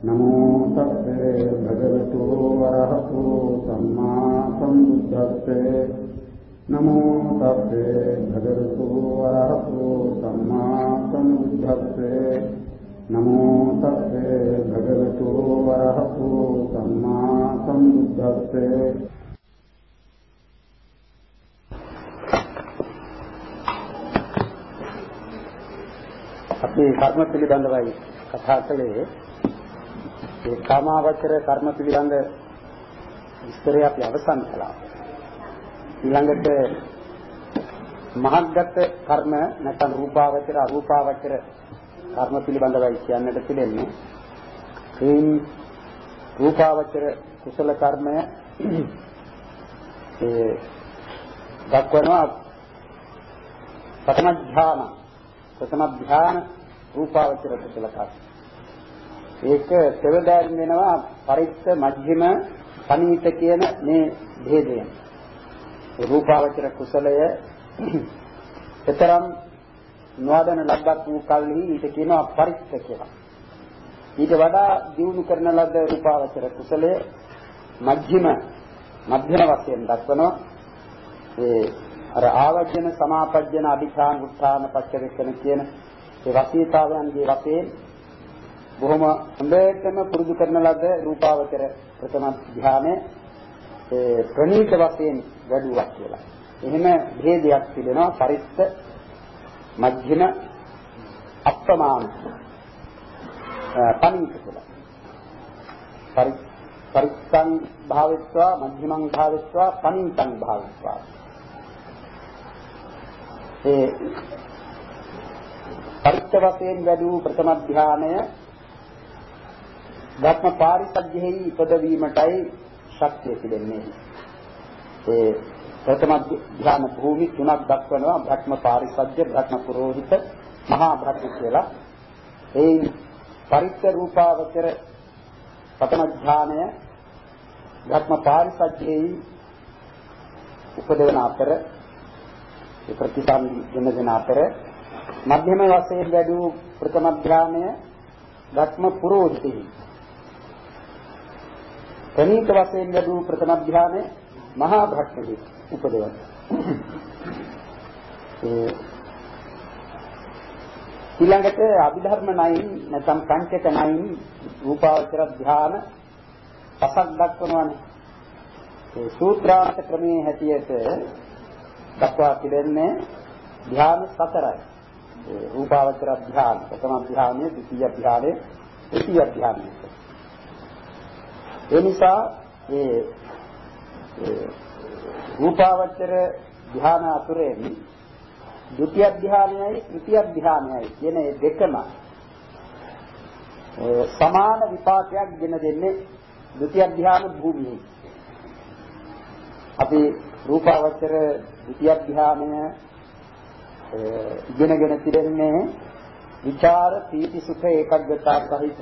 නමෝ තස්සේ භගවතු වරහතු සම්මා සම්බුද්දස්සේ නමෝ තස්සේ භගවතු වරහතු සම්මා සම්බුද්දස්සේ නමෝ තස්සේ භගවතු වරහතු සම්මා සම්බුද්දස්සේ අපි කර්ම පිළිබඳවයි කතා කළේ ඒ කාමාවචර කර්ම පිළිබඳ විස්තරය අපි අවසන් කළා. ඊළඟට මහත්ගත කර්ම නැත්නම් රූපාවචර අරූපාවචර කර්ම පිළිබඳවයි කියන්නට පිළිෙන්නේ. ඒන් රූපාවචර කුසල කර්මය ඒ දක්වනවා ප්‍රථම ධ්‍යාන ප්‍රථම ධ්‍යාන රූපාවචර කුසල කර්ම ඒක සෙවදාරින් වෙනවා පරිත්ත මධ්‍යම පනීත කියන මේ භේදයෙන්. රූපාවචර කුසලය එතරම් නොවදන ලබ්බක් වූ කල්හි ඊට කියනවා පරිත්ත කියලා. ඊට වඩා දියුණු කරන ලද රූපාවචර කුසලය මධ්‍යම මධ්‍යම වශයෙන් දක්වනවා. ඒ අර ආවජන සමාපජ්ජන අභිධාන උත්ථාන පච්චවෙකන කියන ඒ වසීතාවයන්ගේ වශයෙන් බොහොම හොඳටම පුරුදු කරන ලද රූපාවචර ප්‍රථම ධානය ඒ ප්‍රණීත වශයෙන් වැඩුවක් කියලා. එහෙම භේදයක් තිබෙනවා පරිත්ත මධ්‍යම අප්‍රමාණ පණීත කියලා. පරිත්තං භාවිත්වා මධ්‍යමං භාවිත්වා පණීතං භාවිත්වා. ඒ පරිත්ත වශයෙන් වැඩි වූ ප්‍රථම ධානය ධර්ම පාරිසජ්ජෙහි ඉපදවීමටයි ශක්තිය තිබෙන්නේ. ඒ ප්‍රථම ධ්‍යාන භූමි තුනක් දක්වනවා භක්ම පාරිසජ්ජ භක්ම පුරෝහිත මහා භක්ම කියලා. ඒ පරිත්ත රූපාවචර ප්‍රථම ධ්‍යානය භක්ම පාරිසජ්ජෙහි උපදවන අතර ප්‍රතිසන්දි වෙන දෙන අතර මධ්‍යම වශයෙන් වැඩි වූ ප්‍රථම ධ්‍යානය ධක්ම පුරෝහිතෙහි ප්‍රණීත වශයෙන් ලැබූ ප්‍රථම ධානය මහා භක්තිය උපදවන. ඒ ඊළඟට අභිධර්ම නයින් නැත්නම් පංචක නයින් රූපාවචර ධාන පසක් දක්වනවානේ. ඒ සූත්‍රාන්ත ක්‍රමයේ හැටියට දක්වා තිබෙන්නේ ධ්‍යාන සතරයි. ඒ රූපාවචර ධ්‍යාන, ප්‍රථම ධ්‍යානය, ද්විතීය ධ්‍යානය, තෘතීය ධ්‍යානය. ඒ නිසා ඒ රූපාවචර ධ්‍යාන අතුරෙන් ဒုတိ ය ධ්‍යානයයි තෘතිය ධ්‍යානයයි කියන මේ දෙකම සමාන විපාකයක් ගෙන දෙන්නේ ဒုတိ ය ධ්‍යාන භූමියේ. අපි රූපාවචර ဒုတိ ය ධ්‍යානය ඉගෙනගෙන තිරෙන්නේ විචාර පීති සුඛ ඒකග්ගතා සහිත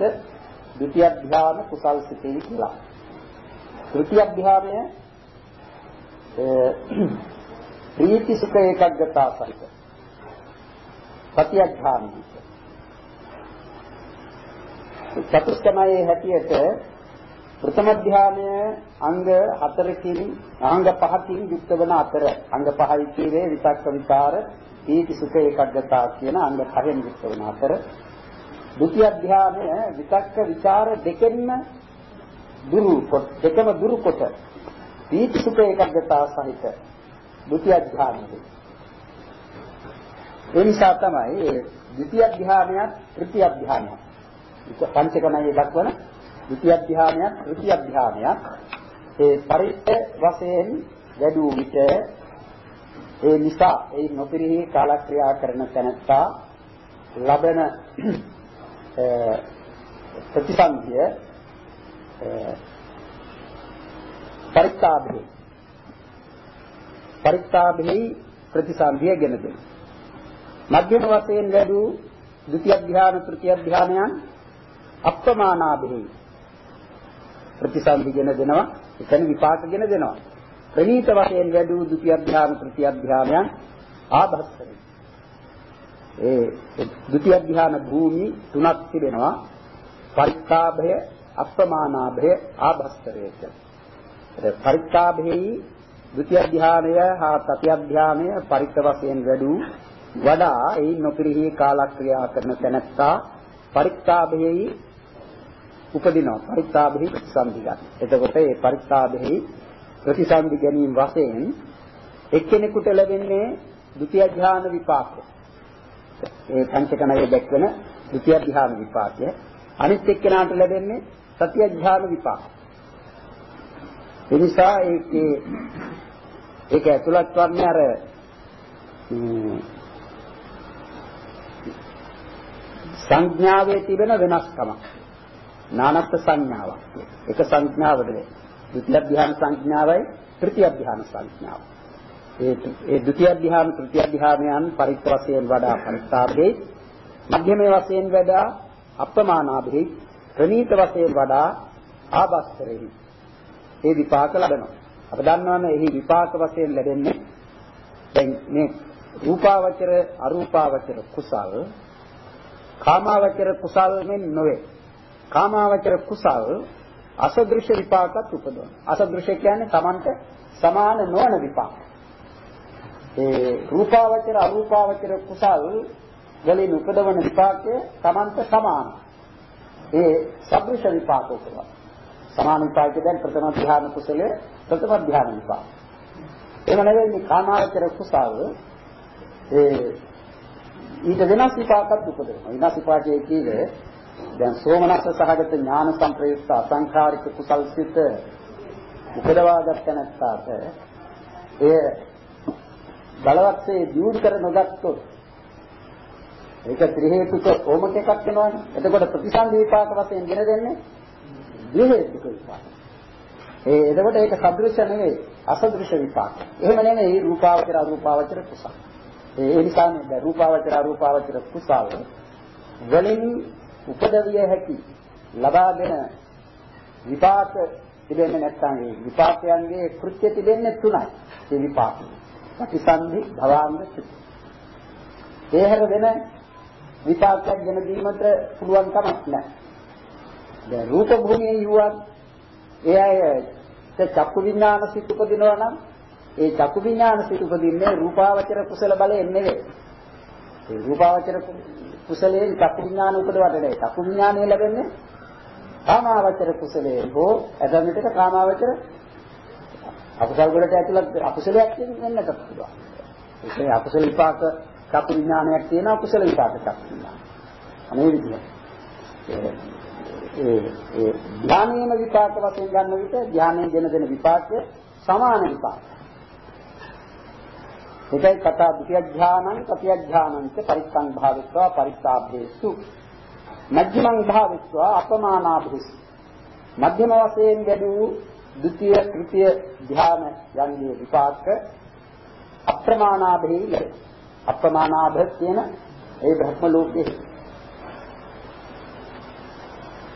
ဒုတိ ය ධ්‍යාන කුසල් සිතේ කියලා. තෘතිය ධ්‍යානය ප්‍රීති සුඛ ඒකග්ගතා සහිත. සතිය ධ්‍යානය. චතුස්කමයේ හැටියට ප්‍රථම ධ්‍යානය අංග 4කින් අංග 5කින් යුක්ත වන අතර අංග 5යි කීවේ විතක්ක විචාර පීති සුඛ ඒකග්ගතා කියන අංග 5න් යුක්ත වන අතර ද්විතිය ධානය විතක්ක ਵਿਚාර දෙකෙන්ම දුරු කොට දෙකම දුරු කොට. දීප්තික ඒකග්ගතා සහිත ද්විතිය ධානය. ඒ නිසා තමයි ද්විතිය ධානයත් තෘතිය ධානයත් පංචකණයේ දක්වන ද්විතිය ධානයත් තෘතිය ධානයත් ඒ පරිත්‍ය වශයෙන් වැඩි වූ විට ඒ නිසා ඒ නොපිරිහි කාලක්‍රියා කරන තැනත්තා ලබන ප්‍රතිසන්දිය පරිත්තාභේ පරිත්තාභේ ප්‍රතිසන්දිය ගෙන දෙන මධ්‍යම වශයෙන් වැඩි ද්විතිය ධ්‍යාන තෘතිය ධ්‍යානයන් අප්‍රමාණාභේ ප්‍රතිසන්දි ගෙන දෙනවා. එතන විපාක ගෙන දෙනවා. ප්‍රණීත වශයෙන් වැඩි ද්විතිය ධ්‍යාන තෘතිය ධ්‍යානයන් ආභස්සරේ ඒ ဒုတိ ය ධ්‍යාන භූමි තුනක් තිබෙනවා පරිත්තාභය අප්‍රමාණාභය ආභස්තරය කියලා. පරිත්තාභෙහි ဒုတိ ය ධානය හා තතිය ධානය පරිත්ත වශයෙන් වැඩි වඩා ඒ නොපිරිහි කාලක්‍රියා කරන තැනැත්තා පරිත්තාභෙහි උපදිනවා පරිත්තාභෙහි ප්‍රතිසන්දිගත. එතකොට මේ පරිත්තාභෙහි ප්‍රතිසන්දි ගැනීම වශයෙන් එක්කෙනෙකුට ලැබෙන්නේ ဒုတိ ය ධාන විපාකය. ඒ පංචකණයේ දැක්වෙන ဒုတိ ය ධාන විපාකය. අනිත් එක්කෙනාට ලැබෙන්නේ සතිය ධාන විපාක. ඒ නිසා ඒකේ ඒක ඇතුළත් වන්නේ අර සංඥාවේ තිබෙන වෙනස්කමක්. නානත් සංඥාවක්. එක සංඥාවද වේ. ද්විතිය ධ්‍යාන සංඥාවයි තෘතිය ධ්‍යාන සංඥාව. ඒ ඒ ද්විතිය ධ්‍යාන තෘතිය ධ්‍යානයන් පරිත්ත වශයෙන් වඩා පරිත්තාභේ මධ්‍යමයේ වශයෙන් වඩා අප්‍රමාණාභේ ප්‍රනීත වශයෙන් වඩා ආබස්තරෙහි ඒ විපාක ලබනවා. අප දන්නවනේ එහි විපාක වශයෙන් ලැබෙන්නේ දැන් මේ රූපාවචර අරූපාවචර කුසල් කාමාවචර කුසල් මෙන් නොවේ. කාමාවචර කුසල් අසදෘශ්‍ය විපාකත් උපදවන. අසදෘශ්‍ය කියන්නේ Tamanට සමාන නොවන විපාක. ඒ රූපාවචර අරූපාවචර කුසල් වලින් උපදවන විපාකය Tamanට සමානයි. ඒ සදෘශ්‍ය විපාක උපදවන. සමාන විපාකයෙන් දැන් ප්‍රථම ධ්‍යාන කුසලයේ ප්‍රථම ධ්‍යාන විපාක. එහෙම නෙවෙයි කාමාවචර කුසල් ඒ ඊට වෙනස් විපාකත් උපදිනවා. වෙනස් විපාකයේ කීවේ දැන් සෝමනස්ස සහගත ඥාන සංප්‍රයුක්ත අසංඛාරික කුසල් සිත උපදවාගත් නැත්තාට එය බලවත්සේ දියුණු කර නොගත්තොත් ඒක ත්‍රි හේතුක ඕමක එකක් වෙනවනේ. එතකොට ප්‍රතිසන්දි විපාක වශයෙන් ගෙන දෙන්නේ ද්වි හේතුක විපාක. ඒ එතකොට ඒක සදෘශ්‍ය නෙවෙයි අසදෘශ්‍ය විපාක. එහෙම නෙමෙයි රූපාවචර අරූපාවචර කුසල. ඒ නිසා මේ රූපාවචර අරූපාවචර කුසල වලින් උපදවිය හැකි ලබාගෙන විපාක තිබෙන්නේ නැත්නම් ඒ විපාකයන්ගේ කෘත්‍ය තිබෙන්නේ තුනයි. ඒ විපාක. ප්‍රතිසන්දි භවාංග සුති. ඒ හැර වෙන විපාකයක් ගෙන දීමට පුළුවන් කමක් නැහැ. දැන් රූප භූමියේ යුවත් ඒ අය චක්කු විඥාන සිත් උපදිනවා නම් ඒ චක්කු විඥාන සිත් උපදින්නේ රූපාවචර කුසල බලයෙන් නෙවෙයි. ඒ රූපාවචර කුසලයෙන් චක්කු විඥාන උපදවට නෙවෙයි. චක්කු විඥානය ලැබෙන්නේ කාමාවචර කුසලයෙන් හෝ අදමිතක කාමාවචර අකුසල වලට ඇතුළත් අකුසලයක් වෙන්නත් පුළුවන්. ඒකේ අකුසල විපාක චක්කු විඥානයක් තියෙනවා කුසල විපාක චක්කු විඥාන. අනේ විදිහ. ඒ ඒ ධානයේම විපාක වශයෙන් ගන්න විට ධානයෙන් දෙන දෙන විපාකය සමාන විපාක. ඒකයි කතා ද්විතිය ඥානං තතිය ඥානං ච පරිස්සං භාවිත්වා පරිත්තාභේසු මධ්‍යමං භාවිත්වා අපමානාභේසු මධ්‍යම වශයෙන් වැඩි වූ ද්විතිය තෘතිය ධ්‍යාන යන්නේ විපාක අප්‍රමාණාභේ ලැබේ අප්‍රමාණාභ කියන ඒ බ්‍රහ්ම ලෝකයේ.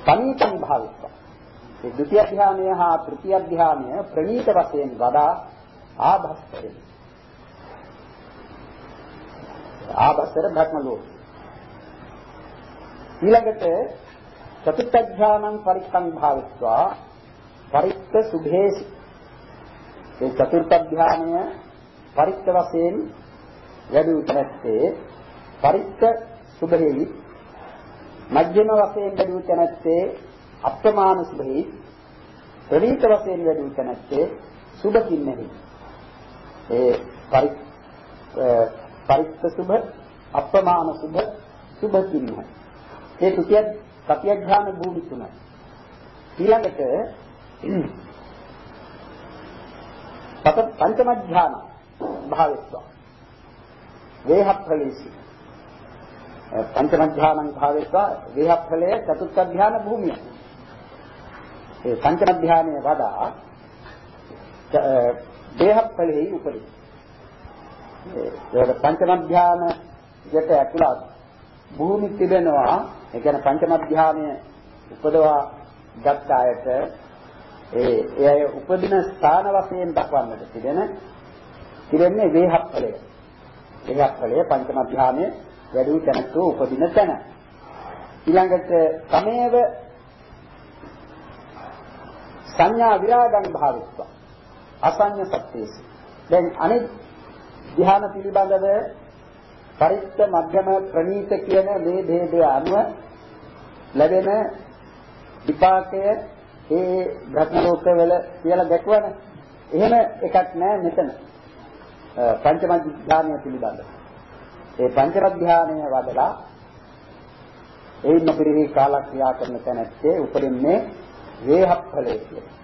සමීපං භාවිත්වා ඒ ද්විතිය ධ්‍යානය හා තෘතිය ධ්‍යානය ප්‍රණීත වශයෙන් වඩා ආභස්තරේ ආබස්සර භක්ම ලෝක. ඊළඟට චතුත්ථ ඥානං පරික්ඛං භාවිත්වා පරිත්ත සුභේසි ඒ චතුර්ථ ඥානය පරිත්ත වශයෙන් වැඩි උත්තරත්තේ පරිත්ත සුභේහි මධ්‍යම වශයෙන් වැඩි උත්තරත්තේ අප්‍රමාණ සුභේහි ප්‍රණීත වශයෙන් වැඩි උත්තරත්තේ සුභ කින්නේහි ඒ පරිත්ත පරිත්ත සුභ අප්‍රමාණ සුභ සුභ කින්න. ඒ තුතිය සත්‍යඥාන භූමි තුනයි. ඊළඟට පත පංචම ඥාන භාවිත්ව. වේහප්පලීසි. පංචම ඥානං භාවිත්ව වේහප්පලයේ චතුත්ථ ඥාන භූමිය. ඒ පංචම ඥානයේ වඩා වේහප්පලෙහි උපරිම ඒක පංචම ධානයට ඇතුළත් භූමි තිබෙනවා ඒ කියන්නේ පංචම ධානය උපදවා ගත් අයට ඒ එය උපදින ස්ථාන වශයෙන් දක්වන්නට තිබෙන තිබෙන්නේ වේහප්පලය. වේහප්පලය පංචම ධානයේ වැඩි තැනක උපදින තැන. ඊළඟට සමේව සංඥා විරාගං භාවිත්වා අසඤ්ඤ සත්‍යේසි දැන් අනිත් ධ්‍යාන පිළිබඳව පරිත්ත මධ්‍යම ප්‍රනීත කියන මේ ભેදය අනුව ලැබෙන විපාකය ඒ භ්‍රම ලෝකවල කියලා දැක්වන එහෙම එකක් නෑ මෙතන පංචම ධ්‍යානය පිළිබඳව ඒ පංචම ධ්‍යානය වදලා එයින් පිරිහි කාලක්‍රියා කරන තැනැත්තේ උපරින්නේ වේහප්පලයේ කියලා.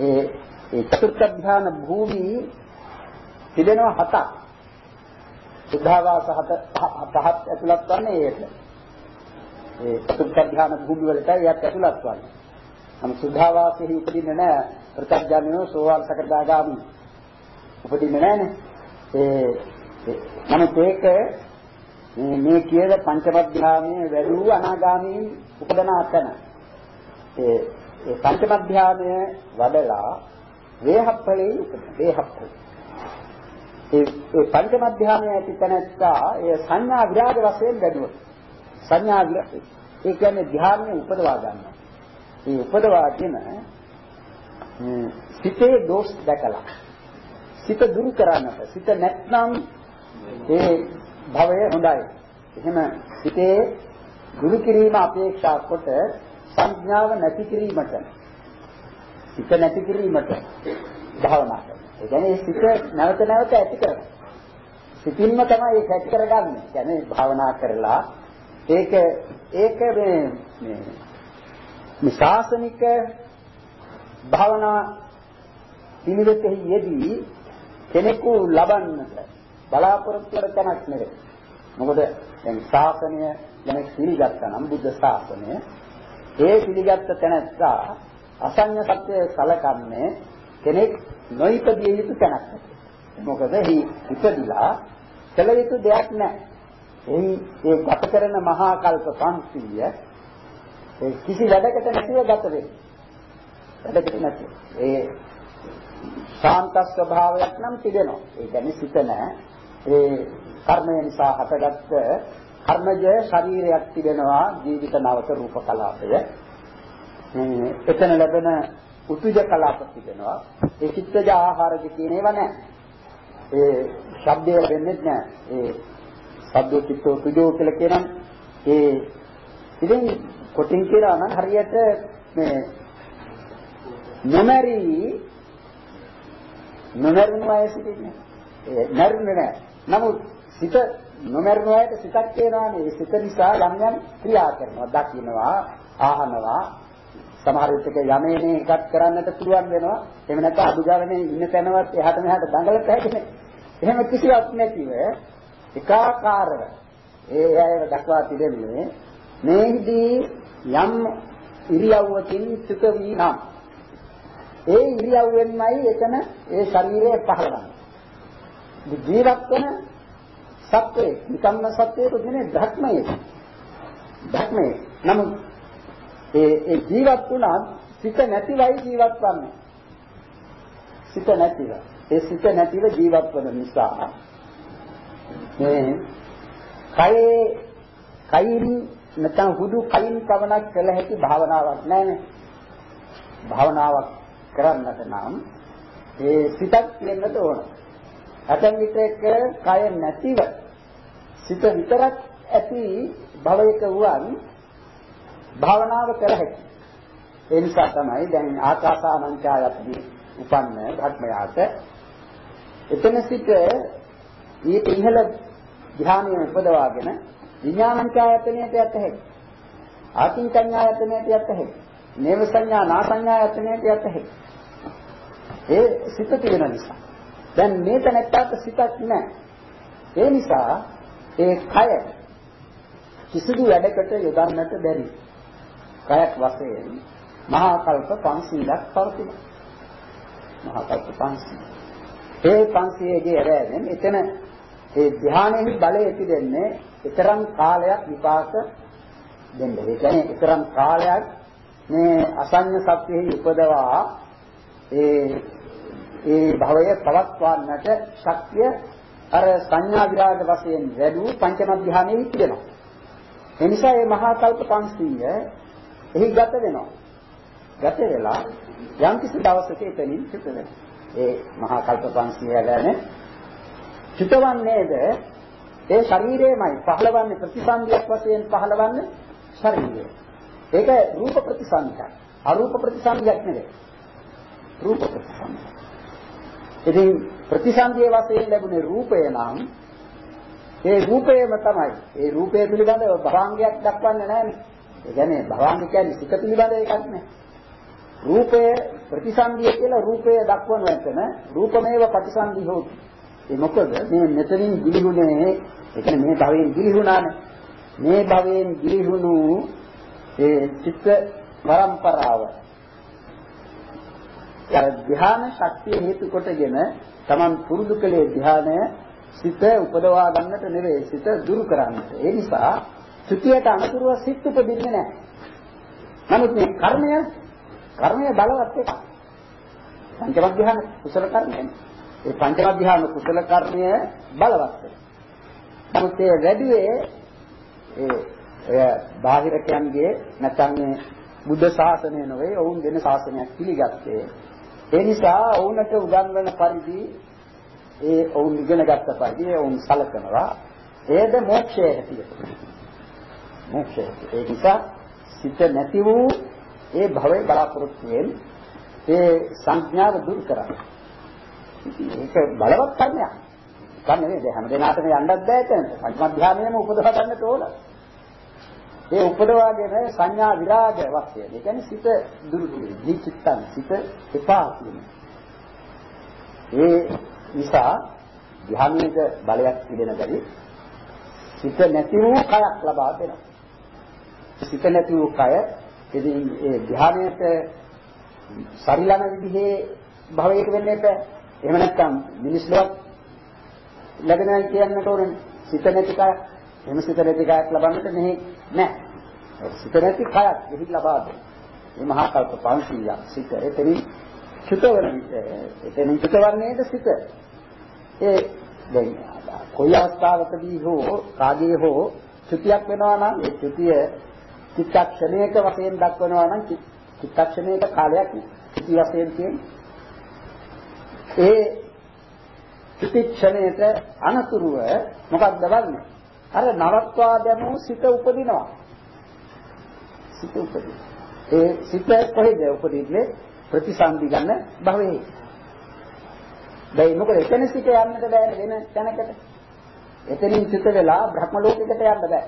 ඒ ඒ චතුර්ථ ධ්‍යාන භූමි තිබෙනවා හතක්. සුද්ධාවාස හත පහක් ඇතුළත් වන්නේ ඒක. ඒ චතුර්ථ ධ්‍යාන භූමි වලටයි යත් ඇතුළත් වන්නේ. නමුත් සුද්ධාවාසෙහි උපදින්නේ නැහැ ප්‍රත්‍යඥයෝ සෝවාන් සකදාගාමි. උපදින්නේ නැහනේ. ඒ නමුත් ඒක මේ මේ කියන පංචම ධ්‍යානයේ වැඩි වූ අනාගාමීන් උපදන අතන ඒ ඒ පංචම ධ්‍යානය වඩලා වේහප්පලේ වේහප්පල ඒ ඒ පංචම ධ්‍යානය ඇති තැනත්තා ඒ සංඥා විරාග වශයෙන් වැඩුවොත් සංඥා ඒ කියන්නේ ධ්‍යානය උපදවා ගන්නවා ඒ උපදවාගෙන සිතේ දෝෂ දැකලා සිත දුරු කරන්නට සිත නැත්නම් ඒ භවය හොඳයි. එහෙම සිතේ දුරු කිරීම අපේක්ෂා කොට සංඥාව නැති කිරීමට සිත නැති කිරීමට භාවනා කරනවා. ඒ කියන්නේ සිත නැවත නැවත ඇති කරගන්න. සිතින්ම තමයි ඒක ඇති කරගන්නේ. කියන්නේ භාවනා කරලා ඒක ඒක මේ මේ මේ ශාසනික භාවනා පිළිවෙතෙහි යෙදී කෙනෙකු ලබන්නට බලාපොරොත්තු වෙන තැනක් නෙවෙයි. මොකද දැන් ශාසනය ගැන පිළිගත්තා නම් බුද්ධ ශාසනය ඒ පිළිගත්ත තැනත්තා අසඤ්ඤ සත්‍ය සලකන්නේ කෙනෙක් නොයිපදිය යුතු තැනක්. මොකද හි ඉපදිලා කළ යුතු දෙයක් නැහැ. එහි ඒ ගත කරන මහා කල්ප 500 ඒ කිසි වැඩකට නැතිව ගත වෙන්නේ. වැඩකට නැතිව. ඒ ශාන්ත ස්වභාවයක් නම් තිබෙනවා. ඒ කියන්නේ සිත නැහැ. ඒ කර්මය නිසා හටගත්ත කර්මජ ශරීරයක් තිබෙනවා ජීවිත නවක රූප කලාපය. එතන ලැබෙන උතුජ කලාප තිබෙනවා. ඒ චිත්තජ ආහාරජ කියන ඒවා නැහැ. ඒ ශබ්දය වෙන්නේ නැහැ. ඒ ශබ්ද චිත්තෝ තුජෝ කියලා කියනම් ඒ ඉතින් කොටින් කියනවා නම් හරියට මේ නොමරි නොමරුණු අය සිටින්නේ. ඒ නරුනේ නැහැ. නමුත් සිත නොමරන අයට සිතක් තියෙනවානේ. ඒ සිත නිසා යම් යම් ක්‍රියා කරනවා. දකින්නවා, ආහනවා, සමහර විටක යමේනේ එකක් කරන්නට පුළුවන් වෙනවා. එහෙම නැත්නම් අදුගාලනේ ඉන්න තැනවත් එහාට මෙහාට දඟලට හැදෙන්නේ. එහෙම කිසිවක් නැතිව එකාකාරව ඒ අයව දක්වා තිබෙන්නේ මේහිදී යම් ඉරියව්වකින් චුත වී නම් ඒ ඉරියව්වෙන්මයි එතන ඒ ශරීරය පහළවන්නේ. ජීවත් වෙන සත්‍යයේ නිකම්ම සත්‍යයේ නෙමෙයි ධර්මයේ. ධර්මයේ. නමුත් ඒ ඒ ජීවත් වුණා සිත නැතිවයි ජීවත් වන්නේ. සිත නැතිව. ඒ සිත නැතිව ජීවත් වන නිසා මේ කයේ කයින් නැත්නම් හුදු කයින් පවණක් කළ හැකි භාවනාවක් නැහැ භාවනාවක් කරන්නට නම් ඒ සිතක් වෙන්නට ඕන. ඇතැම් විටක කය නැතිව සිත විතරක් ඇති භවයක වුවන් භාවනාව කර හැකියි. ඒ නිසා තමයි දැන් ආකාසානංචායත්දී උපන්න ධර්මයාට එතන සිට ඊට ඉහළ ධ්‍යානය උපදවාගෙන විඥානංචායතනයට යත් හැකියි. ආකින්චඤ්ඤායතනයට යත් හැකියි. නේව සංඥා නාසඤ්ඤායතනයට යත් හැකියි. ඒ සිත තියෙන නිසා දැන් මේක නැත්තත් සිතක් නැහැ. ඒ නිසා ඒ කය කිසිදු වැඩකට යොදන්නට බැරි. කයක් වශයෙන් මහා කල්ප 500ක් පවතින. මහා කල්ප 500. ඒ 500ගේ ඇරෙන්නේ එතන ඒ ධානයේ බලය පිටෙන්නේ ඊතරම් කාලයක් විපාක දෙන්න. ඒ කියන්නේ ඊතරම් කාලයක් මේ අසඤ්ඤ සත්‍යෙහි උපදවා ඒ ඒ භවය පවත්වන්නට ශක්තිය අර සංඥා විරාග වශයෙන් වැඩි පංචම ධානයේ තිබෙනවා. ඒ නිසා මේ මහා කල්ප 500 එහි ගත වෙනවා. ගත වෙලා යම් කිසි දවසක එතනින් චුත වෙනවා. ඒ මහා කල්ප 500 ගැන චුතවන්නේද ඒ ශරීරයමයි පහළවන්නේ ප්‍රතිසන්දියක් වශයෙන් පහළවන්නේ ශරීරය. ඒක රූප ප්‍රතිසන්දියක්. අරූප ප්‍රතිසන්දියක් නෙවෙයි. රූප ප්‍රතිසන්දිය. ඉතින් ප්‍රතිසන්දියේ වශයෙන් ලැබුණේ රූපය නම් ඒ රූපයම තමයි. ඒ රූපය පිළිබඳව භවංගයක් දක්වන්නේ නැහැ. ඒ කියන්නේ භවංග කියන්නේ සිත පිළිබඳ එකක් නේ. රූපය ප්‍රතිසන්දිය කියලා රූපය දක්වන එතන රූපමේව ප්‍රතිසන්දි හොති. ඒ මොකද මේ මෙතනින් ගිලිහුනේ ඒ කියන්නේ මේ භවයෙන් ගිලිහුණානේ. මේ භවයෙන් ගිලිහුණු ඒ චිත්ත පරම්පරාව අර ධ්‍යාන ශක්තිය හේතු කොටගෙන Taman පුරුදු කළේ ධ්‍යානය සිත උපදවා ගන්නට නෙවෙයි සිත දුරු කරන්නට. ඒ නිසා චුතියට අනුතුරුව සිත් උපදින්නේ නැහැ. නමුත් මේ කර්මය කර්මය බලවත් එකක්. පංචම ධ්‍යාන කුසල කර්මය. ඒ පංචම ධ්‍යාන කුසල කර්මය බලවත්. නමුත් ඒ වැඩිවේ ඒ ඔය බාහිරකයන්ගේ නැත්නම් මේ බුද්ධ ශාසනය නෙවෙයි ඔවුන් වෙන ශාසනයක් පිළිගත්තේ. ඒ නිසා ඔවුන්ට උගන්වන පරිදි ඒ ඔවුන් ඉගෙන ගත්ත පරිදි ඔවුන් සලකනවා ඒද මොක්ෂය හැටියට. මොක්ෂය. ඒ නිසා සිත නැති වූ ඒ භවයේ බලාපොරොත්තු වෙන ඒ සංඥාව දුරු කරන්නේ. ඒක බලවත් කර්මයක්. කන්නේ නේද හැම දිනකටම යන්නත් බෑ එතන. පංචම ධානයෙම උපදවා ගන්නට ඕන. ඒ උපදවාගෙන සංඥා විරාග වශයෙන්. ඒ කියන්නේ සිත දුරු කිරීම. නිචිත්තන් සිත එපා කිරීම. ඒ නිසා ධ්‍යානයේද බලයක් ඉදෙන බැරි සිත නැති වූ කයක් ලබා දෙනවා. සිත නැති වූ කය ඉතින් ඒ ධ්‍යානයට සරිලන විදිහේ භවයක වෙන්නේ නැහැ. එහෙම නැත්නම් මිනිස් ලෝක ලැබෙනවා කියන්නට ඕනේ. සිත නැති කය. එහෙම සිත නැති කයක් ලබන්නට නෙහි නැහැ. සිත නැති කයක් එහි ලබා දෙන්න. මේ මහා කල්ප 500ක් සිත එතනින් චුත වෙන විට එතනින් චුත වන්නේද සිත. ඒ දැන් කොයි අවස්ථාවකදී හෝ කාගේ හෝ චුතියක් වෙනවා නම් ඒ චුතිය චිත්තක්ෂණයක වශයෙන් දක්වනවා නම් චිත්තක්ෂණයක කාලයක් චුති වශයෙන් කියන්නේ ඒ චිත්තක්ෂණයට අනතුරුව මොකක්ද වන්නේ අර නවත්වා දැමූ සිත උපදිනවා සිත උපදින ඒ සිත කොහෙද උපදින්නේ ප්‍රතිසන්දි ගන්න භවයේ දැන් මොකද එතන සිට යන්නට බෑ වෙන තැනකට. එතනින් චුත වෙලා බ්‍රහ්ම ලෝකයකට යන්න බෑ.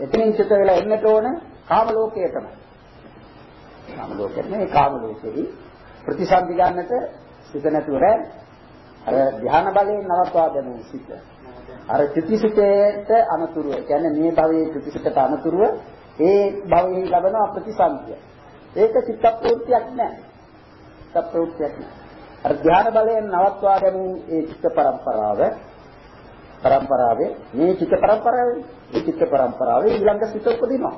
එතනින් චුත වෙලා එන්නට ඕන කාම ලෝකයටම. කාම ලෝකෙත් නෙවෙයි කාම ලෝකෙහි ප්‍රතිසන්දි ගන්නට සිත නැතුව බෑ. අර ධ්‍යාන බලයෙන් නවත්වා දැමූ සිත. අර චුතිසිතේට අනතුරුව. කියන්නේ මේ භවයේ චුතිසිතට අනතුරුව ඒ භවයේ ලබන ප්‍රතිසන්දිය. ඒක චිත්ත ප්‍රවෘත්තියක් නෑ. චිත්ත ප්‍රවෘත්තියක් නෑ. අර ධ්‍යාන බලයෙන් නවත්වා ගැනීම ඒ චිත්ත පරම්පරාව පරම්පරාවේ මේ චිත්ත පරම්පරාවේ මේ චිත්ත පරම්පරාවේ ඊළඟ සිත උපදිනවා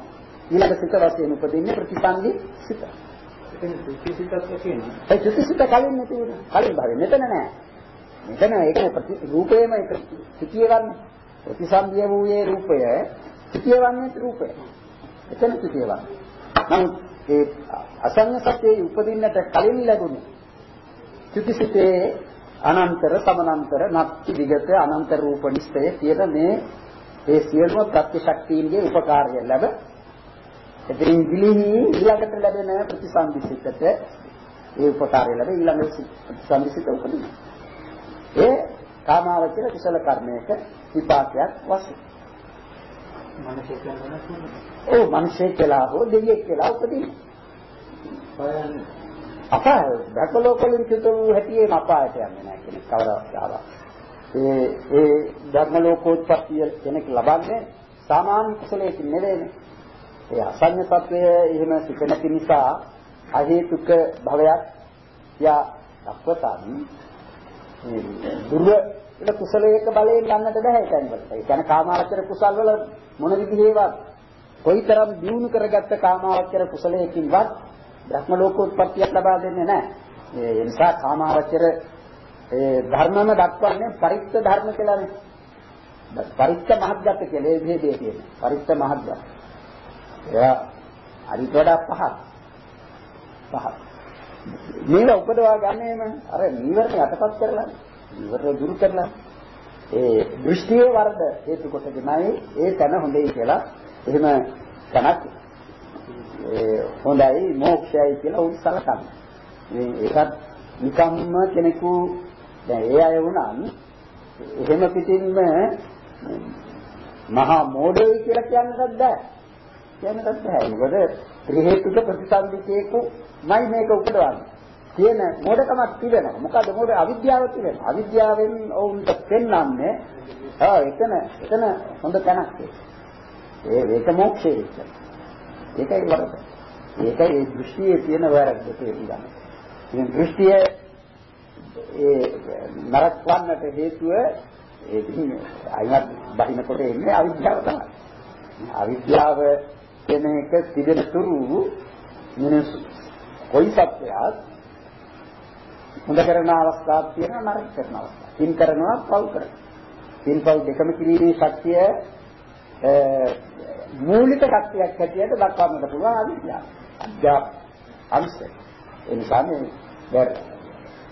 ඊළඟ සිත වශයෙන් උපදින්නේ ප්‍රතිසන්දි සිත එතන චුතිසිතත් කියන්නේ ඒ චුතිසිත කලින් නැති වෙන කලින් භාවය මෙතන නෑ. මෙතන ඒක ප්‍රති රූපේම චුතිය ගන්න ප්‍රතිසන්දිය වූයේ රූපය චුතිය වන්නේ රූපය. එතන චුතිය වන්නේ නමුත් ඒ අසංඥ සත්‍යයේ උපදින්නට කලින් ලැබුණේ චුතිසිතේ අනන්තර සමනන්තර නක්ති විගත අනන්ත රූප නිස්තය කියන මේ ඒ සියලුම ප්‍රත්‍යශක්තියින්ගේ උපකාරය ලැබ එතරින් ගිලිහි ඊළඟට ලැබෙන ප්‍රතිසන්දිසිතට ඒ උපකාරය ලැබ ඊළඟ ප්‍රතිසන්දිසිත උපදිනවා. ඒ කාමාවචර කුසල කර්මයක විපාකයක් වශයෙන්. මනසේ කරනවා ඔව් මිනිසෙක් කියලා හෝ දෙවියෙක් කියලා උපදිනවා. අපාය ධර්මලෝකවලින් චුත හැටියේ අපායට යන්නේ නැහැ කෙනෙක් කවදාවත් ආවා. ඒ ඒ ධර්මලෝකෝත්පත්තිය කෙනෙක් ලබන්නේ සාමාන්‍ය කුසලයකින් නෙවෙයිනේ. ඒ අසඤ්ඤ తත්වය එහෙම සිට නැති නිසා අහේතුක භවයක් යා දක්වතන් දුර්ව ඒ කුසලයක බලයෙන් ගන්නට බෑ ඒ කියන්නේ. ඒ කියන්නේ කාමාවචර කුසල් වල මොන විදිහේවත් කොයිතරම් දියුණු කරගත්ත කාමාවචර කුසලයකින්වත් බ්‍රහ්ම ලෝකෝත්පත්තියක් ලබා දෙන්නේ නැහැ. ඒ නිසා කාමාවචර ඒ ධර්මම දක්වන්නේ පරිත්ත ධර්ම කියලානේ. පරිත්ත මහත්ගත කියලා ඒ විදිහේ තියෙනවා. පරිත්ත මහත්ගත. එයා අරිට වඩා පහත්. පහක්. මේව උපදවා ගන්නෙම අර නීවරණ යටපත් කරලා නීවරණ දුරු කරලා ඒ දෘෂ්ටියේ වර්ධ හේතු කොටගෙනයි ඒ තන හොඳයි කියලා එහෙම තනක් ඒ හොඳයි මොක්ෂයයි කියලා උන් සලකන්නේ. මේ ඒකත් නිකම්ම කෙනෙකු දැන් ඒ අය වුණත් එහෙම පිටින්ම මහා මෝඩයි කියලා කියන්නත් බෑ. කියන්නත් බෑ. මොකද ත්‍රි හේතුක ප්‍රතිසන්දිකේකු මයි මේක උපදවන්නේ. කියන මෝඩකමක් තිබෙනවා. මොකද මෝඩ අවිද්‍යාව තිබෙනවා. අවිද්‍යාවෙන් ඔවුන්ට පෙන්වන්නේ ආ එතන එතන හොඳ තැනක් ඒ ඒක මොක්ෂේ විතර. ඒකයි වරද. ඒකයි ඒ දෘෂ්ටියේ තියෙන වැරද්ද තේරුම් ඉතින් දෘෂ්ටිය ඒ නරක වන්නට හේතුව ඒ අයිමත් බහිනකොට එන්නේ අවිද්‍යාව තමයි. අවිද්‍යාව කියන එක තිබෙන තුරු මිනිස්සු කොයි සත්‍යයක් හොඳ කරන අවස්ථාවක් තියෙනවා නරක කරන අවස්ථාවක්. පින් කරනවා පව් කරනවා. පින් පව් දෙකම කිරීමේ ශක්තිය මූලික ශක්තියක් හැටියට දක්වන්නට පුළුවන් අවිද්‍යාව. අධ්‍යාප අංශය. ඒ නිසා මේ දැන්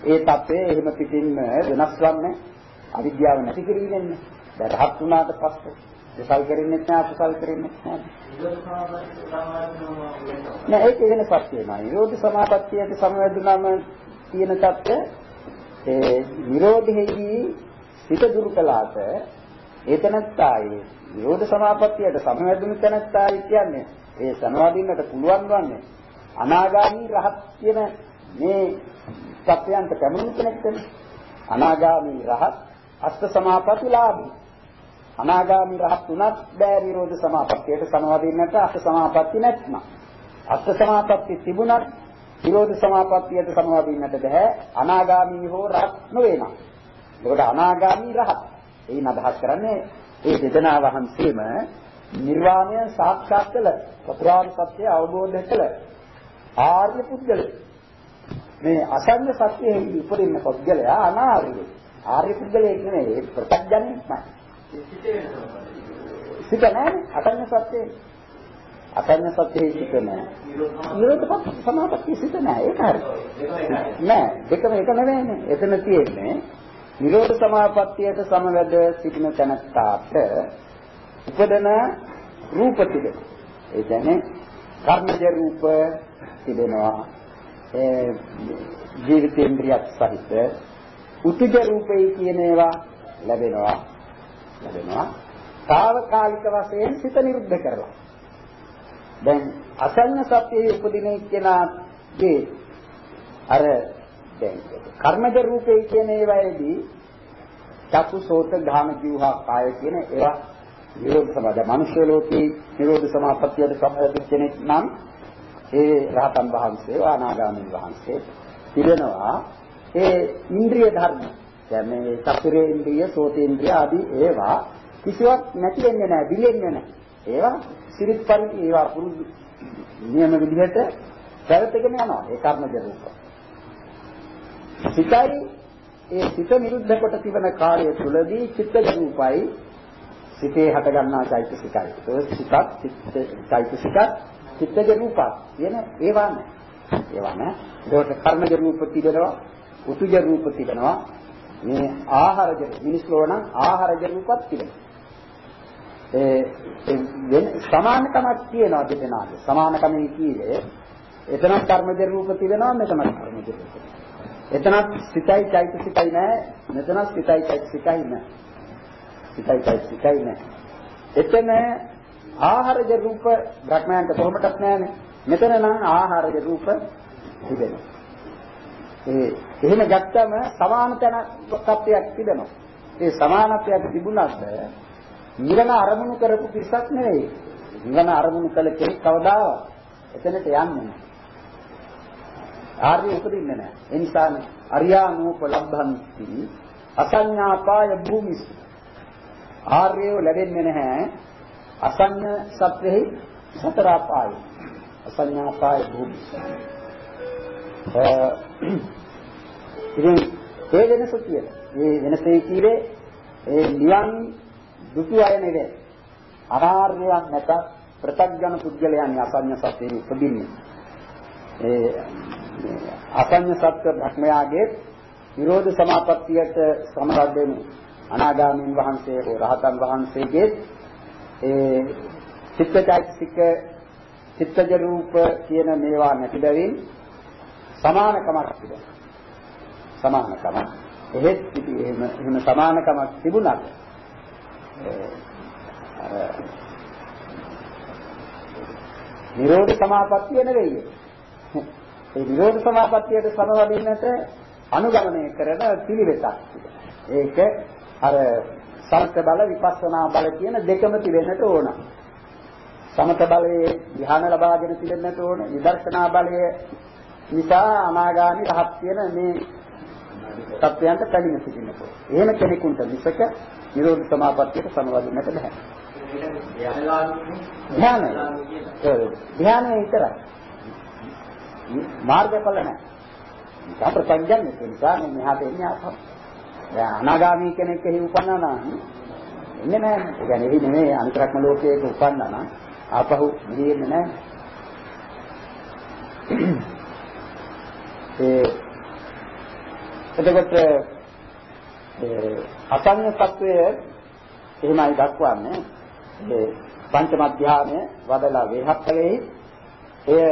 ඒ තත්ත්වයේ එහෙම පිටින්ම වෙනස් වන්නේ අවිද්‍යාව නැති කිරීමෙන්නේ. දැන් රහත් වුණාට පස්සේ දසල් කරන්නේ නැහැ අකුසල් කරන්නේ නැහැ. නෑ ඒක වෙන සත්‍යය නෑ. නිරෝධ සමාපත්තියට සමවැදුනම තියෙන தත්ත්වය ඒ නිරෝධෙහි සිත දුරු කළාට ඒතනත්තායේ නිරෝධ සමාපත්තියට සමවැදුණු තැනත්තායි කියන්නේ ඒ සනවාදින්නට පුළුවන් වන්නේ අනාගාමී රහත් කියන මේ සත්‍යයන්ට පැමිණෙන කෙනෙක් තමයි අනාගාමී රහත් අෂ්ට සමාපත්තිලාභී අනාගාමී රහත් උනත් බෑ නිරෝධ සමාපත්තියට සමවදින්නට අෂ්ට සමාපatti නැත්නම්. අෂ්ට සමාපatti තිබුණත් නිරෝධ සමාපත්තියට සමවදින්නට බෑ. අනාගාමී හෝ රහත් නොවේනම් ඒකට අනාගාමී රහත්. එයින් අදහස් කරන්නේ ඒ දෙදෙනා වහන්සේම නිර්වාණය සාක්ෂාත් කළ චතුරාර්ය සත්‍ය අවබෝධ කළ ආර්ය පුද්ගලයා. මේ අසංග සත්‍යයේ උපදින්න පුද්ගලයා අනාර්යයි ආර්ය පුද්ගලයෙක් නෙවෙයි ප්‍රත්‍යඥයෙක්මයි සිත නැහැ අසංග සත්‍යයේ. අසංග සත්‍යයේ සිත නැහැ නිරෝධපත් සමාපත්තියේ සිත නැහැ ඒක හරි. නෑ. දෙකම එක නෙවෙයිනේ එතන තියෙන්නේ නිරෝධ සමාපත්තියට සමවැද සිටින තැනට උපදන රූප තිබෙනවා. ඒ කියන්නේ කර්මජ රූප තිබෙනවා. ඒ ජීවිතේන්ද්‍රියක් සහිත උතුජ රූපේ කියන ඒවා ලැබෙනවා. ලැබෙනවා. తాවකාලික වශයෙන් සිත නිරුද්ධ කරලා. දැන් අසන්න සත්‍යයේ උපදින කෙනාගේ අර දැන් කර්මජ රූපේ කියන ඒවායේදී චක්කු සෝත ධාම ජීවහා කාය කියන ඒවා නිරෝධ සමාධි. මනුෂ්‍ය ලෝකේ නිරෝධ සමාපත්තියට සම්බන්ධ කෙනෙක් නම් ඒ රහතන් වහන්සේ ආනාගාමී වහන්සේ පිළිනවා ඒ ඉන්ද්‍රිය ධර්ම. දැන් මේ චතුරේ ඉන්ද්‍රිය, සෝතේන්ද්‍රිය ආදී ඒවා කිසිවක් නැති වෙන්නේ නැහැ, දිලෙන්නේ නැහැ. ඒවා සිරිත් පරිදි ඒවා පුරුදු නියම විදිහට පැවතගෙන යනවා. ඒ කර්මජ රූප. සිතයි ඒ සිත නිරුද්ධ කොට තිබෙන කාලය තුලදී චිත්තජ රූපයි සිතේ හට ගන්නා චෛතසිකයි. ඒක සිතක් චිත්ත චෛතසික චිත්තජ රූප කියන ඒවා නෑ. ඒවා නෑ. ඒකට කර්මජ රූප තිබෙනවා, උතුජ රූප තිබෙනවා. මේ ආහාරජ මිනිස් ලෝණ ආහාරජ රූපත් තිබෙනවා. ඒ වෙන සමානකමක් තියෙනවා දෙදෙනාට. සමානකමයි කියන්නේ එතනත් කර්මජ රූප තිබෙනවා මෙතනත් කර්මජ රූප. එතනත් සිතයි චෛතසිකයි නෑ මෙතනත් සිතයි චෛතසිකයි නෑ. සිතයි චෛතසිකයි නෑ. එතන ආහාරජ රූප භ්‍රමයන්ට කොහොමදත් නෑනේ. මෙතන නම් ආහාරජ රූප තිබෙනවා. ඒ එහෙම ගත්තම සමාන තැන තත්ත්වයක් තිබෙනවා. ඒ සමානත්වයක් තිබුණත් නිවන අරමුණු කරපු පිරිසක් නෙවෙයි. නිවන අරමුණු කළ කෙනෙක් කවදාවත් එතනට යන්නේ නැහැ. ආර්ය උපදින්නේ නැහැ. ඒ නිසා අරියානෝපලබ්ධන්ති අසඤ්ඤාපාය භූමිස් ආර්යව ලැබෙන්නේ නැහැ. අසඤ්ඤ සත්‍යෙහි සතර අපාය. අසඤ්ඤාපාය භූමිස්. ඉතින් ඒ වෙනස කියලා. මේ වෙනසේ කීවේ ඒ නිවන් දුටු අය නෙවෙයි. අනාර්යයන් නැත ප්‍රත්‍යඥ පුද්ගලයන් අසඤ්ඤ සත්‍යෙහි උපදින්නේ. ඒ අසඤ්ඤ සත්‍ය භක්මයාගේ විරෝධ සමාපත්තියට සමරද වෙන අනාගාමීන් වහන්සේ හෝ රහතන් වහන්සේගේ ඒ චිත්තචෛතසික චිත්තජ රූප කියන මේවා නැති බැවින් සමානකමක් තිබෙනවා. සමානකම. එහෙත් එහෙම එහෙම සමානකමක් තිබුණත් අර නිරෝධ සමාපත්තිය නෙවෙයි. ඒ නිරෝධ සමාපත්තියට සමවදින්නට අනුගමනය කරන පිළිවෙතක් ඒක අර සමත බල විපස්සනා බල කියන දෙකම තිබෙන්නට ඕන. සමත බලයේ ධ්‍යාන ලබාගෙන තිබෙන්නට ඕන. විදර්ශනා බලය නිසා අනාගාමි රහත් කියන මේ තත්වයන්ට පැමිණ සිටින්නට ඕන. එහෙම කෙනෙකුට විසක නිරෝධ සමාපත්තියට සමවදින්නට බෑ. ධ්‍යානය. ධ්‍යානය විතරයි. මාර්ගඵල නැහැ. ඒක ප්‍රත්‍යඥ නිසා මේ මෙහාට එන්නේ ආපහු. දැන් අනාගාමී කෙනෙක් එහි උපන්නා නම් එන්නේ නැහැ. ඒ කියන්නේ එහි නෙමෙයි අන්තරක්ම ලෝකයක උපන්නා නම් ආපහු මෙහි එන්නේ නැහැ. ඒ එතකොට ඒ අසඤ්ඤ සත්වය එහෙමයි දක්වන්නේ. ඒ පංචම අධ්‍යානය වදලා වේහත්කලෙහි එය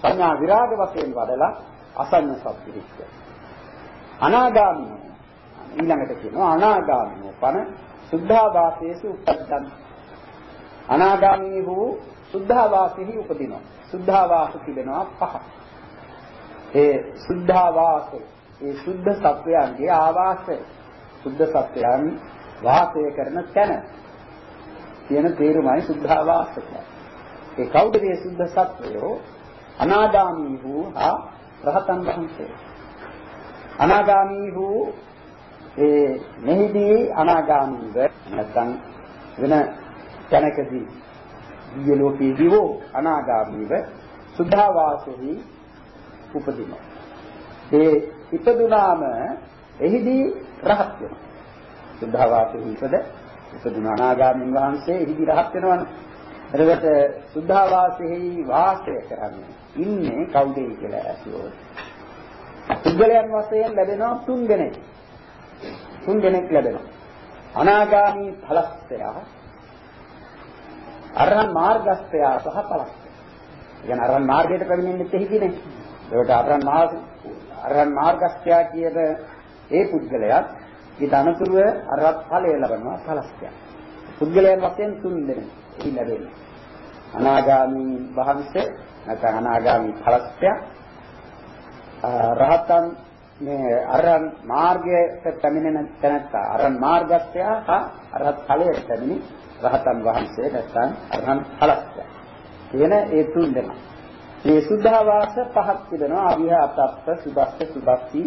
සංඥා විරාග වශයෙන් වදලා අසඤ්ඤ සත්‍විච්ච. අනාගාමී ඊළඟට කියනවා අනාගාමී පන සුද්ධාවාසේසු උපද්දන්. අනාගාමී වූ සුද්ධාවාසෙහි උපදිනවා. සුද්ධාවාස තිබෙනවා පහ. ඒ සුද්ධාවාස ඒ සුද්ධ සත්වයන්ගේ ආවාසය සුද්ධ සත්වයන් වාසය කරන තැන කියන තේරුමයි සුද්ධාවාස කියන්නේ. ඒ කවුද මේ සුද්ධ සත්වයෝ? අනාගාමී වූ හා රහතන් වහන්සේ. අනාගාමී වූ ඒ මෙහිදී අනාගාමීව නැත්නම් වෙන තැනකදී දිව්‍ය ලෝකයේදී වූ අනාගාමීව සුද්ධාවාසෙහි උපදිනවා. ඒ ඉපදුනාම එහිදී රහත් වෙනවා. සුද්ධාවාසෙහි ඉපද ඉපදුන අනාගාමීන් වහන්සේ එහිදී රහත් වෙනවනේ. එතකොට සුද්ධාවාසෙහි වාසය කරන්නේ ඉන්නේ කවුද කියලා ඇසුවොත්. පුද්ගලයන් වශයෙන් ලැබෙනවා තුන් දෙනෙක්. තුන් දෙනෙක් ලැබෙනවා. අනාගාමී ඵලස්තය අරහන් මාර්ගස්තය සහ ඵලස්තය. කියන අරහන් මාර්ගයට පැමිණෙන්නේ එහිදීනේ. ඒකට අරහන් මාර්ග අරහන් මාර්ගස්තය කියන ඒ පුද්ගලයාත් ඊට අනතුරුව අරහත් ඵලය ලබනවා ඵලස්තය. පුද්ගලයන් වශයෙන් තුන් දෙනෙක් එහි ලැබෙනවා. අනාගාමී වහන්සේ නැත්නම් අනාගාමී ඵලස්ත්‍ය රහතන් මේ අරහන් මාර්ගයට පැමිණෙන තැනත්තා අරහන් මාර්ගස්ත්‍ය හා අරහත් ඵලයට පැමිණි රහතන් වහන්සේ නැත්නම් අරහන් ඵලස්ත්‍ය කියන ඒ තුන් දෙනා මේ සුද්ධාවාස පහක් තිබෙනවා අවිහ අතප්ප සුබස්ස සුබස්සි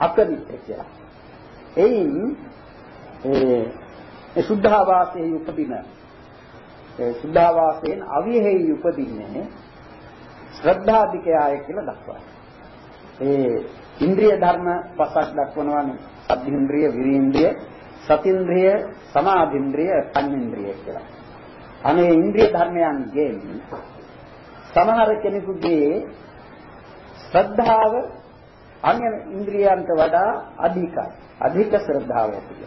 අකනිත්‍ය කියලා එයින් ඒ සුද්ධාවාසයේ උපදින ඒ සුද්ධාවාසයෙන් අවිහෙහි උපදින්නේ ශ්‍රද්ධාධිකයාය කියලා දක්වනවා. ඒ ඉන්ද්‍රිය ධර්ම පසක් දක්වනවානේ. අධින්ද්‍රිය, විරීන්ද්‍රිය, සතින්ද්‍රිය, සමාධින්ද්‍රිය, පඤ්ඤේන්ද්‍රිය කියලා. අනේ ඉන්ද්‍රිය ධර්මයන්ගෙන් සමහර කෙනෙකුගේ ශ්‍රද්ධාව අන්‍ය ඉන්ද්‍රියන්ට වඩා අධිකයි. අධික ශ්‍රද්ධාව ඇති.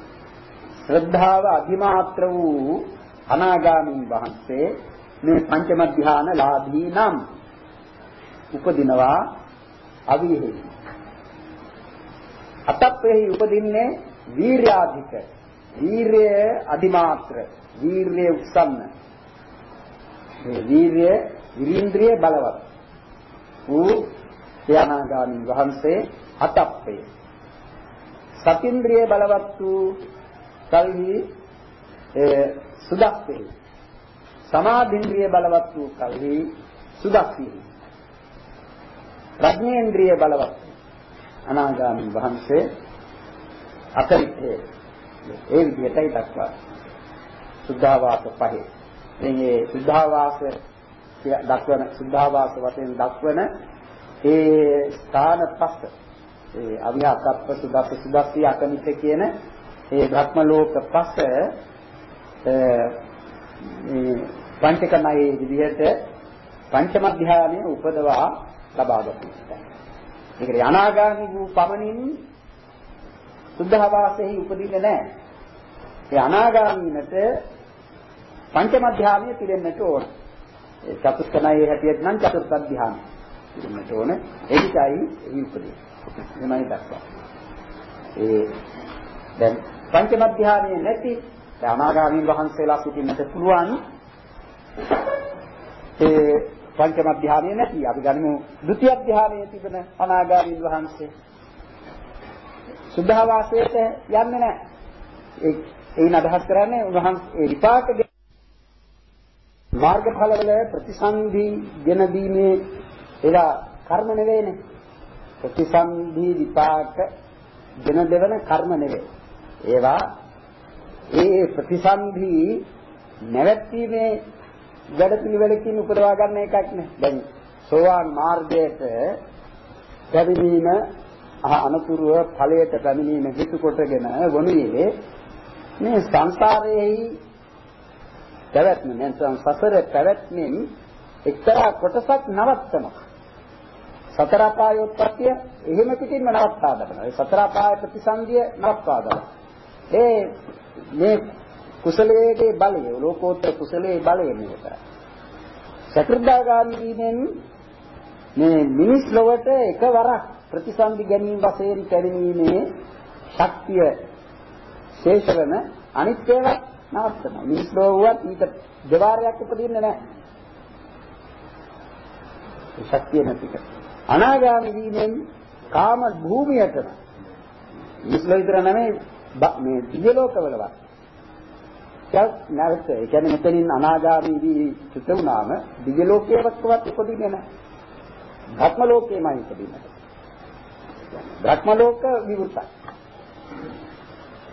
ශ්‍රද්ධාව අධිමාත්‍ර වූ අනාගාමී වහන්සේ මේ පංචම ධ්‍යාන ලාභී නම් උපදිනවා අවිහෙහි. අතප්පෙහි උපදින්නේ වීර්යාධික. වීර්ය අධිමාත්‍ර. වීර්ය උත්සන්න. මේ වීර්ය විරීන්ද්‍රිය බලවත්. වූ ධානාගාමී වහන්සේ අතප්පේ. සතින්ද්‍රිය බලවත් වූ කල්හි සුදක්කේ සමාධින්ද්‍රිය බලවත් වූ කල්හි සුදක්කේ ප්‍රඥේන්ද්‍රිය බලවත් අනාගාමී වහන්සේ අකරිතේ ඒ විදිහටයි දක්වා සුද්ධාවාස පහේ මේ සුද්ධාවාස දක්වන සුද්ධාවාස වශයෙන් දක්වන ඒ ස්ථාන පස්ස ඒ අවිහකප්ප සුදස්ස සුදස්සී අකනිත කියන ඒ භ්‍රම ලෝක පස්ස මේ පංචකමයේ විදිහට පංචම ධානයේ උපදවා ලබා ගන්න ඉස්සයි. ඒකට අනාගාමී වූ පමණින් සුද්ධාවාසෙහි උපදින්නේ නැහැ. ඒ අනාගාමීනට පංචම ධානය පිරෙන්නට ඕන. ඒ චතුස්කණයේ හැටියට නම් චතුර්ථ ධානය පිරෙන්නට ඕන. ඒකයි එහි උපදී. එමයි දක්වා. ඒ දැන් පංචම ධානයේ නැති අනාගාමීන් වහන්සේලා සිටින්නට පුළුවන්. ඒ පංචම ධානයේ නැති අපි ගනිමු ဒုတိ ය ධානයේ තිබෙන අනාගාමීන් වහන්සේ සුද්ධාවාසයට යන්නේ නැහැ. ඒ ඒන අදහස් කරන්නේ උන්වහන්සේ ඒ විපාක මාර්ගඵලවල ප්‍රතිසන්ධි ගෙන දීමේ ඒවා කර්ම නෙවෙයිනේ. ප්‍රතිසන්ධි විපාක ගෙන දෙවන කර්ම නෙවෙයි. ඒවා ඒ ප්‍රතිසන්ධි නැවැත්ීමේ වැඩ පිළිවෙලකින් උපදවා ගන්න එකක් නේ. දැන් සෝවාන් මාර්ගයට පැමිණීම අනතුරුව ඵලයට පැමිණීම හේතු කොටගෙන වනුයේ මේ සංසාරයේහි පැවැත්ම නැත්නම් සසර පැවැත්මෙන් එක්තරා කොටසක් නවත්තනවා. සතර පායෝත්පත්තිය එහෙම පිටින්ම නවත්තා ගන්නවා. ඒ සතර පාය ප්‍රතිසන්දිය නවත්තා ගන්නවා. ඒ මේ කුසලයේ බලය ලෝකෝත්තර කුසලයේ බලය මේක. සතරදාගාමී වීමෙන් මේ මිනිස් ලොවට එකවරක් ප්‍රතිසන්දි ගැනීම වශයෙන් පැමිණීමේ ශක්තිය ශේෂවන අනිත් ඒවා නවත්තනවා. මිනිස් ලෝකුවත් ඊට දෙවාරයක් උපදින්නේ නැහැ. ඒ ශක්තිය නැතික. අනාගාමී වීමෙන් කාම භූමියටම මිනිස් ලෝ විතර නෙමෙයි මේ දිව්‍ය ලෝකවලවත්. දැන් නැවත ඒ කියන්නේ මෙතනින් අනාගාමී වී චුත වුණාම දිව්‍ය ලෝකයකවත් උපදින්නේ නැහැ. භක්ම ලෝකෙමයි උපදින්නේ. භක්ම ලෝක විවෘතයි.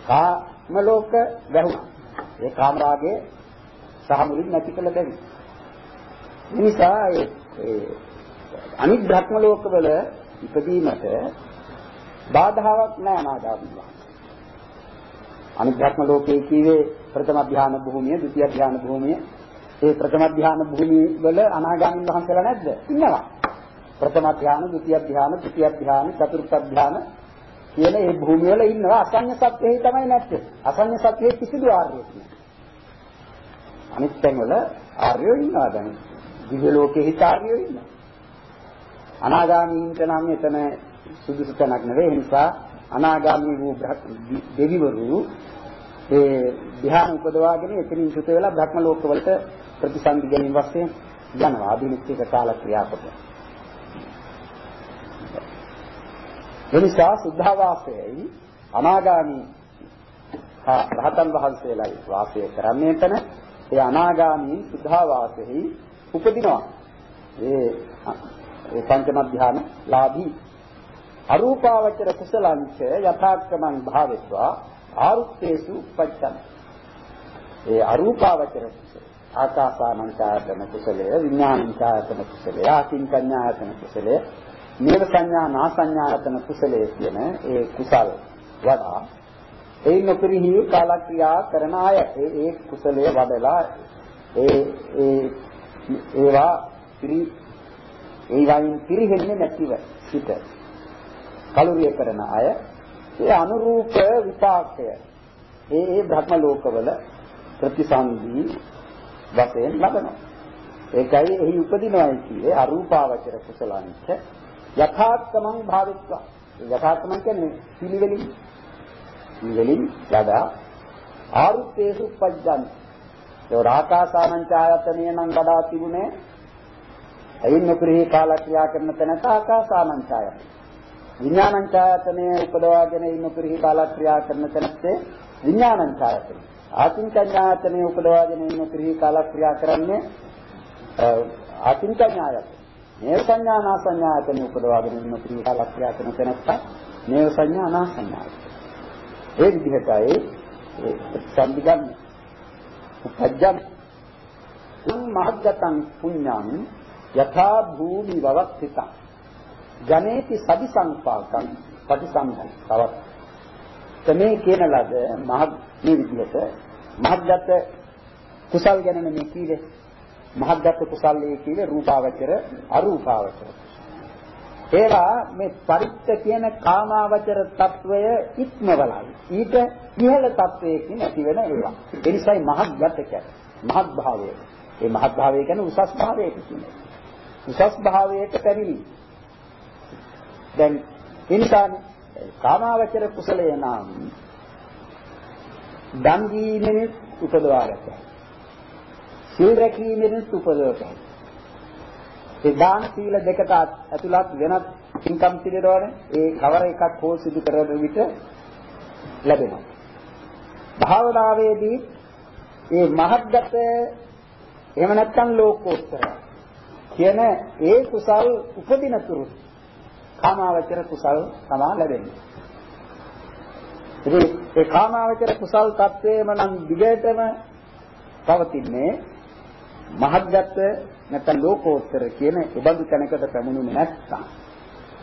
කාම ලෝක වැහුණා. ඒ කාම රාගයේ සහ මුලින් නැති කළ බැරි. නිසා ඒ අනිත් භක්ම ලෝකවල ඉපදීමට බාධාවක් නැහැ අනාගාමී. අනිත් භක්ම ලෝකයේ කීවේ ප්‍රථම ධ්‍යාන භූමිය, ဒုတိ ය ධ්‍යාන භූමිය. ඒ ප්‍රථම ධ්‍යාන භූමිය වල අනාගාමී වහන්සේලා නැද්ද? ඉන්නවා. ප්‍රථම ධ්‍යාන, ဒုတိ ය ධ්‍යාන, තෘතිය ධ්‍යාන, චතුර්ථ ධ්‍යාන කියන මේ භූමිය වල ඉන්නවා. අසඤ්ඤ සත්‍යෙහි තමයි නැත්තේ. අසඤ්ඤ සත්‍යෙහි කිසිදු ආර්යයක් නෑ. අනිත් තැන් වල ආර්යෝ ඉන්නවා දැන්. දිව්‍ය ලෝකේ හිත ආර්යෝ ඉන්නවා. අනාගාමීන්ට නම් එතන සුදුසු තැනක් නෙවෙයි. ඒ නිසා අනාගාමී වූ දෙවිවරු ඒ ධ්‍යාන උපදවාගෙන එතනින් චුත වෙලා භ්‍රම ලෝක වලට ප්‍රතිසන්දි ගැනීම වශයෙන් යනවා ආධුනික කාල ක්‍රියාපත. එනිසා සුද්ධාවාසයයි අනාගාමී රහතන් වහන්සේලායි වාසය කරන්නේ එතන ඒ අනාගාමී සුද්ධාවාසෙහි උපදිනවා. ඒ ඒ පංචම ධ්‍යාන ලාභී අරූපාවචර කුසලංච යථාක්‍රමං භාවෙත්වා ආරුත්තේසු උපච්ඡන. ඒ අරූපාවචර කුසල ආකාසානංචායතන කුසලය විඥානංචායතන කුසලය ආකින්කඤ්ඤායතන කුසලය නේව සංඥා නාසඤ්ඤායතන කුසලය කියන ඒ කුසල් වඩා ඒ නොපරිහි කාලක්‍රියා කරන අය ඒ ඒ කුසලයේ වඩලා ඒ ඒ ඒවා පිරි ඒ වයින් පිරිහෙන්නේ නැතිව සිට කලුරිය කරන අය ඒ අනුරූප විපාකය ඒ ඒ බ්‍රහ්ම ලෝකවල ප්‍රතිසන්දි වශයෙන් ලබනවා. ඒකයි එහි උපදිනවයි කියේ අරූපාවචර කුසලංච යථාත්මං භාවිත්වා. යථාත්මං කියන්නේ පිළිවෙලින් පිළිවෙලින් වඩා ආරුත්තේසු පජ්ජන්. ඒ රාකාසානංචායතනේ නම් වඩා තිබුණේ අයින් නොකරෙහි කාලක්‍රියා කරන තැනට ආකාසානංචායතන. විඥානංචායතනේ උපදවාගෙන ඉන්න පරිහි කාලක්‍රියා කරන තැනත්තේ විඥානංචායතන. ආකින්චඤ්ඤායතනේ උපදවාගෙන ඉන්න පරිහි කාලක්‍රියා කරන්නේ ආකින්චඤ්ඤායතන. නේව සංඥා නාසඤ්ඤායතනේ උපදවාගෙන ඉන්න පරිහි කාලක්‍රියා කරන තැනත්ත නේව සංඥා නාසඤ්ඤායතන. ඒ විදිහටයි සම්දිගම් උපජ්ජම්. මහග්ගතං පුඤ්ඤං යථා භූමි වවස්තිතං ජනේති සදි සංපාකං පටිසම්භං තවත් තමේ කියන ලද මහ මේ විදිහට මහග්ගත කුසල් ගැන මේ කීවේ? මහත්ගත කුසල්ලේ කියන රූපාවචර අරූපාවචර. ඒවා මේ පරිත්ත කියන කාමාවචර తত্ত্বය ඉක්මවලයි. ඊට ඉහළ తত্ত্বයකින් ඇතිවෙන ඒවා. ඒ නිසායි මහත්ගත කියන්නේ. මහත් භාවය. ඒ මහත් භාවය කියන්නේ උසස් භාවයට කියන්නේ. උසස් භාවයට පැමිණි. දැන් ඉනිසානේ කාමාවචර කුසලය නම් දන් දීමෙන් උපදවා ගන්නවා. සීල් රැකීමෙන් උපදවනවා. ඒ දාන සීල දෙකට ඇතුළත් වෙනත් ඉන්කම් පිළිදවනේ ඒ කවර එකක් හෝ සිදු කරන විට ලැබෙනවා. භාවනාවේදී ඒ මහත්ගත එහෙම නැත්නම් ලෝකෝත්තර කියන ඒ කුසල් උපදින තුරු කාමාවචර කුසල් තමා ලැබෙන්නේ. ඉතින් ඒ කාමාවචර කුසල් තත්වයේම නම් දිගටම පවතින්නේ මහත්ගත නැත්නම් ලෝකෝත්තර කියන ඒබඳු තැනකට පැමුණුනේ නැත්නම්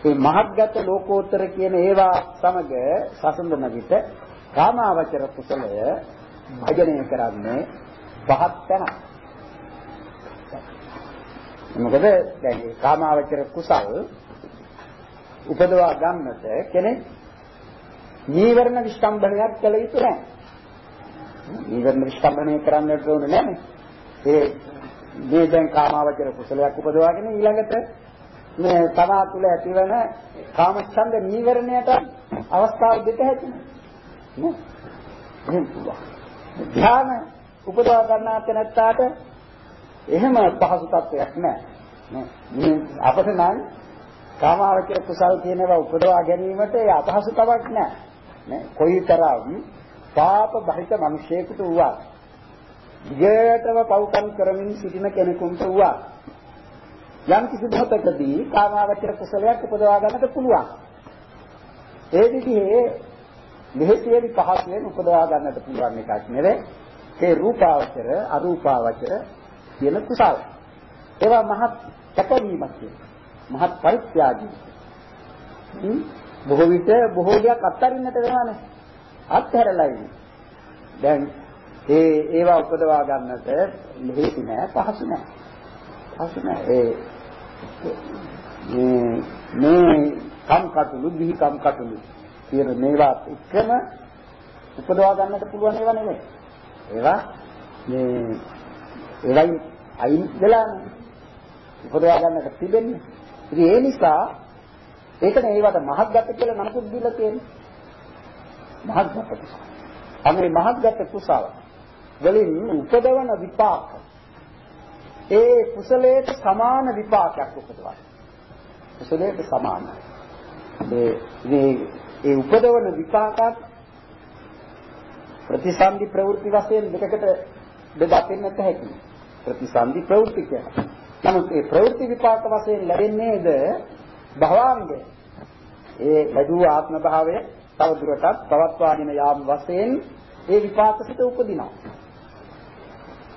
මේ මහත්ගත ලෝකෝත්තර කියන ඒවා සමග සසඳන විට කාමාවචර කුසලය භජනය කරන්නේ පහත් තැනක්. මොකද දැන් කාමාවචර කුසල් උපදවා ගන්නට කෙනෙක් නීවරණ විස්තම්භනයක් කළ යුතු නැහැ. නීවරණ විස්තම්භනය කරන්නට ඕනේ නැහැ. ඒ මේ දැන් කාමාවචර කුසලයක් උපදවාගෙන ඊළඟට මේ තමා තුළ ඇතිවන කාමච්ඡන්ද නීවරණයට අවස්ථාව දෙත හැකියි. නේ? එහෙම පුළුවන්. ධ්‍යාන උපදවා ගන්නා තැනත්තාට එහෙම පහසු තත්වයක් නැහැ. නේ? අපිට නම් කාමාවචර කුසල් කියනවා උපදවා ගැනීමට ඒ අපහසුතාවක් නැහැ. නේ? කොයිතරම් පාප බහිත මිනිසෙකුට වුණා දිගටම පව්කම් කරමින් සිටින කෙනෙකුට වුණා. යම් කිසි භතකදී කාමාවචර කුසලයක් උපදවා ගන්නට පුළුවන්. ඒ විදිහේ මෙහෙසියෙදි පහසුවෙන් උපදවා ගන්නට පුළුවන් එකක් නෙවෙයි. ඒ රූපාවචර, අරූපාවචර කියන කුසල. ඒවා මහත් කැපවීමක් කියනවා. මහත් පරිත්‍යාගී. බොහෝ විට බොහෝ දෙයක් අත්හරින්නට වෙනවානේ. අත්හැරලා ඉන්නේ. දැන් ඒ ඒවා උපදවා ගන්නට ලෙහෙසි නෑ පහසු නෑ. පහසු නෑ. ඒ මේ මේ කම් කටුළු දිහි කම් කටුළු කියන මේවා එකම උපදවා ගන්නට පුළුවන් ඒවා නෙමෙයි. ඒවා මේ ඒවයි අයින් වෙලා උපදවා ගන්නට තිබෙන්නේ. ඉතින් ඒ නිසා ඒකනේ ඒවට මහත්ගත කියලා නමකුත් දීලා තියෙන්නේ. මහත්ගත කුසල. අනේ මහත්ගත කුසල වලින් උපදවන විපාක ඒ කුසලයට සමාන විපාකයක් උපදවනවා. කුසලයට සමානයි. ඒ මේ ඒ උපදවන විපාකات ප්‍රතිසන්දි ප්‍රවෘත්ති වශයෙන් දෙකකට බෙදා පෙන්නට හැකියි. ප්‍රතිසන්දි ප්‍රවෘත්ති කියන්නේ. නමුත් ඒ ප්‍රවෘත්ති විපාක වශයෙන් ලැබෙන්නේද භවාංග. ඒ ලැබුව ආත්ම භාවය තව දුරටත් පවත්වාගෙන යාම වශයෙන් ඒ විපාක සිත උපදිනවා.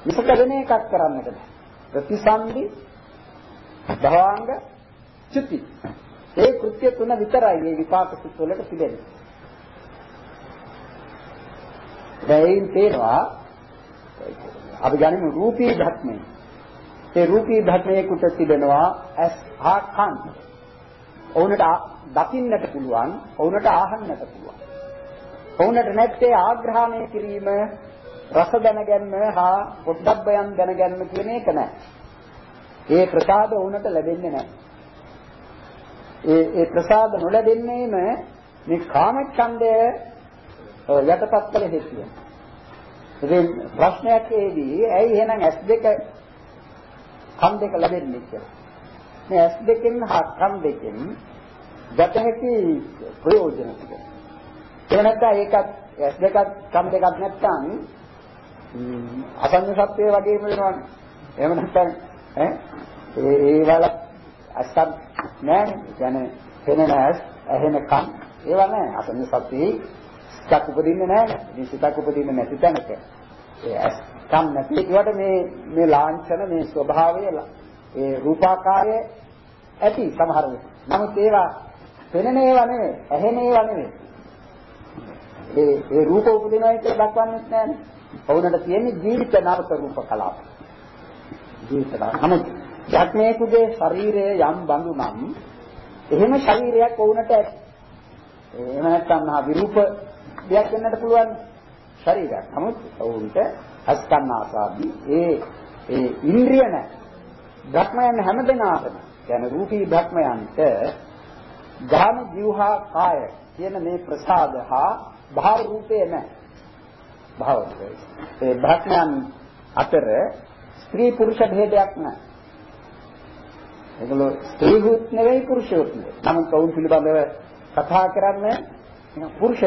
විසක වෙන එකක් කරන්නට බෑ. ප්‍රතිසන්දි භවාංග චුති. ඒ කෘත්‍ය තුන විතරයි මේ විපාක සිත් වලට තිබෙන්නේ. දැන් තේනවා අපි ගනිමු රූපී ධර්මය. ඒ රූපී ධර්මයේ කුට තිබෙනවා ඇස් හා කන්. ඔවුන්ට දකින්නට පුළුවන්, ඔවුන්ට ආහන්නට පුළුවන්. ඔවුන්ට නැත්තේ ආග්‍රහණය කිරීම, රස දැනගැන්ම හා පොට්ටබ්බයන් දැනගැන්ම කියන එක නෑ. ඒ ප්‍රසාද ඔවුන්ට ලැබෙන්නේ නෑ. ඒ ඒ ප්‍රසාද නොලැබෙන්නේම මේ කාමච්ඡන්දය යටපත් කළ හේතුව. ඉතින් ප්‍රශ්නයක් ඒදී ඇයි එහෙනම් S2 කන් දෙක ලැබෙන්නේ කියලා. මේ S2 කින් හා කන් දෙකෙන් ගත හැකි ප්‍රයෝජන ටික. ඒ නැත්නම් ඒකත් S2ක් කන් දෙකක් නැත්නම් අසංඥ සත්‍යය වගේම වෙනවනේ. එහෙම නැත්නම් ඈ ඒ ඒ වල අසත් නෑ කියන්නේ පෙනෙන ඇස් ඇහෙන කන් ඒවා නෑ අසංඥ සත්‍යයේ සිතක් උපදින්නේ නෑ. මේ සිතක් උපදින්නේ නැති තැනක ඒ ඇස් කන් නැති ඒවට මේ මේ ලාංඡන මේ ස්වභාවය ඒ රූපාකාරය ඇති සමහර වෙලාවට. නමුත් ඒවා පෙනෙන ඒවා නෙවෙයි, ඇහෙන ඒවා නෙවෙයි. ඒ ඒ රූප උපදිනවා එක දක්වන්නේ නැහැනේ. ඔවුන්ට තියෙන්නේ ජීවිත නාමක රූප කලාප. ජීවිත නාම. නමුත් යක්මේකුගේ ශරීරය යම් බඳු නම් එහෙම ශරීරයක් වුණට ඇති. එහෙම නැත්නම් මහා විරූප දෙයක් වෙන්නට පුළුවන් ශරීරයක්. නමුත් වුන්ට අස්කන්නාසාදී ඒ ඒ ඉන්ද්‍රිය නැහැ. භක්මයන් හැමදෙනාටම කියන්නේ රූපී භක්මයන්ට ගාම ජීවහා කාය කියන මේ ප්‍රසාද හා භාව රූපේ නැහැ. භාව ඒ භක්මයන් අතර ස්ත්‍රී පුරුෂ භේදයක් නැහැ. ඒගොල්ලෝ ස්ත්‍රීහුත් නෙවෙයි පුරුෂයුත් නෙවෙයි. නමුත් කවුරු පිළිබඳව කතා කරන්නේ පුරුෂ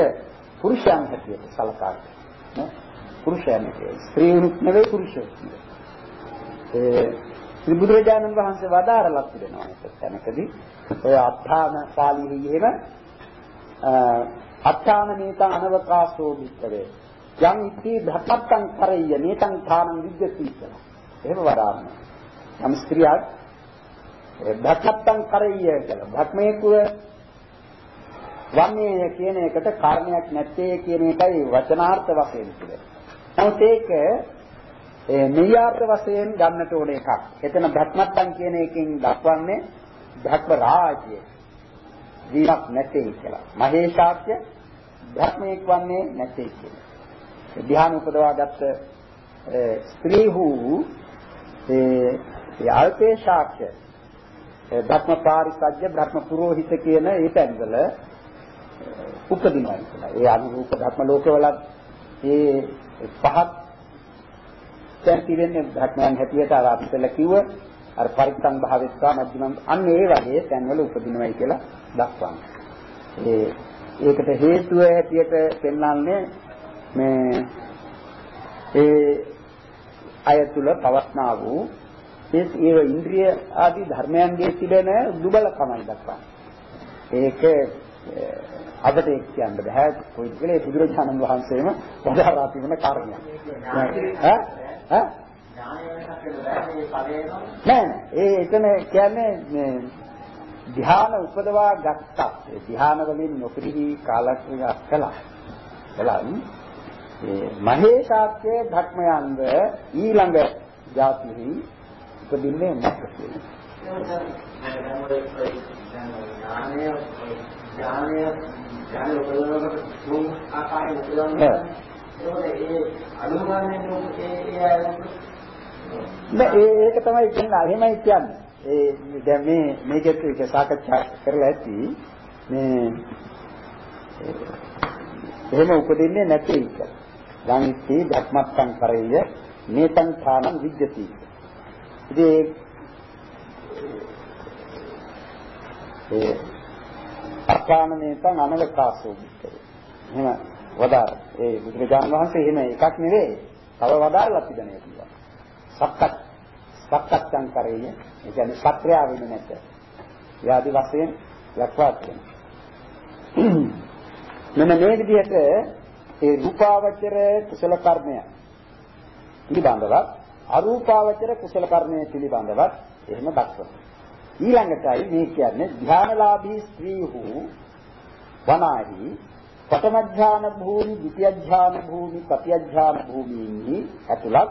පුරුෂයන් හැටියට සලකා නේ පුරුෂයන් හැටියට ස්ත්‍රීහුත් නෙවෙයි පුරුෂයුත් නෙවෙයි. ඒ ශ්‍රී බුදුරජාණන් වහන්සේ වදාරලා තිබෙනවා ඒක තැනකදී ඔය අත්තාන පාළියෙහිම අත්තාන නේත අනවකාශෝ වික්කවේ යම් ඉති භක්තං කරෙය නේතං ථානං විද්‍යති කියලා. එහෙම වදාරනවා. යම් ස්ත්‍රියක් භක්තං කරෙය කියලා. භක්මේකුව වන්නේ කියන එකට කාරණයක් නැත්තේ කියන එකයි වචනාර්ථ වශයෙන් තිබෙන්නේ. නමුත් ඒක ඒ නියාර්ථ වශයෙන් ගන්නට ඕන එකක්. එතන භක්මත්තන් කියන එකෙන් දක්වන්නේ භක්ම රාජ්‍ය. ජීවක් නැtei කියලා. මහේශාක්‍ය භක්මයක් වන්නේ නැtei කියලා. ධ්‍යාන උපදවාගත්ත ස්ත්‍රීහු ඒ අල්පේශාක්‍ය භක්ම පාරිසජ්‍ය භක්ම පුරোহিত කියන ඒ තැන්වල උපදිනවා කියලා. ඒ අනුරූප ධර්ම ලෝකවල ඒ පහත් දැන් තිරෙන්නේ භක්මයන් හැටියට අර අපිටල කිව්ව අර පරිත්තං භාවෙත්වා මධ්‍යමම් අන්න ඒ වගේ තැන්වල උපදිනවයි කියලා දක්වන්නේ. ඒ ඒකට හේතුව හැටියට පෙන්වන්නේ මේ ඒ අය තුල පවස්නා වූ ඒ ඒ ඉන්ද්‍රිය ආදී ධර්මයන්ගේ තිබෙන දුබලකමයි දක්වන්නේ. ඒක අපිට ඒක කියන්න බෑ කොයි වෙලේ බුදුරජාණන් වහන්සේම වදාරා තිබුණ කාරණයක්. ඈ ඈ නෑ ඒ එතන කියන්නේ මේ ධ්‍යාන උපදවා ගත්තා. ඒ ධ්‍යාන වලින් නොපිරිහි කාලක්‍රියා කළා. කළා. මහේශාක්‍ය ධර්මයන්ව ඊළඟ જાතිෙහි උපදින්නේ නැහැ. ඒකේ ඒ නෑ ඒක තමයි කියන්නේ එහෙමයි කියන්නේ. ඒ දැන් මේ මේකත් එක සාකච්ඡා කරලා ඇති මේ එහෙම උපදින්නේ නැති එක. ගාමිති ධක්මත්තං කරෙය නේතං ථානං විජ්ජති. ඉතින් ඒ අපානමේතං අනවකාසෝ විස්තරය. එහෙම වදාර. ඒ බුදුරජාණන් වහන්සේ එහෙම එකක් නෙවෙයි. තව වදාරලා තිබෙනවා කියලා. සක්කත් සක්කත්යන් කරේ. ඒ කියන්නේ සත්‍යය වෙන්නේ නැත. යාදි වශයෙන් ලක්වා තියෙනවා. මෙන්න මේ විදිහට ඒ රූපාවචර කුසල කර්මය පිළිබඳව අරූපාවචර කුසල කර්මය පිළිබඳව එහෙම දක්වනවා. ඊළඟටයි මේ කියන්නේ ධානලාභී ස්ත්‍රීහු වනාහි ප්‍රථම ඥාන භූමි, ද්විතිය ඥාන භූමි, තතිය ඥාන භූමීහි ඇතුළත්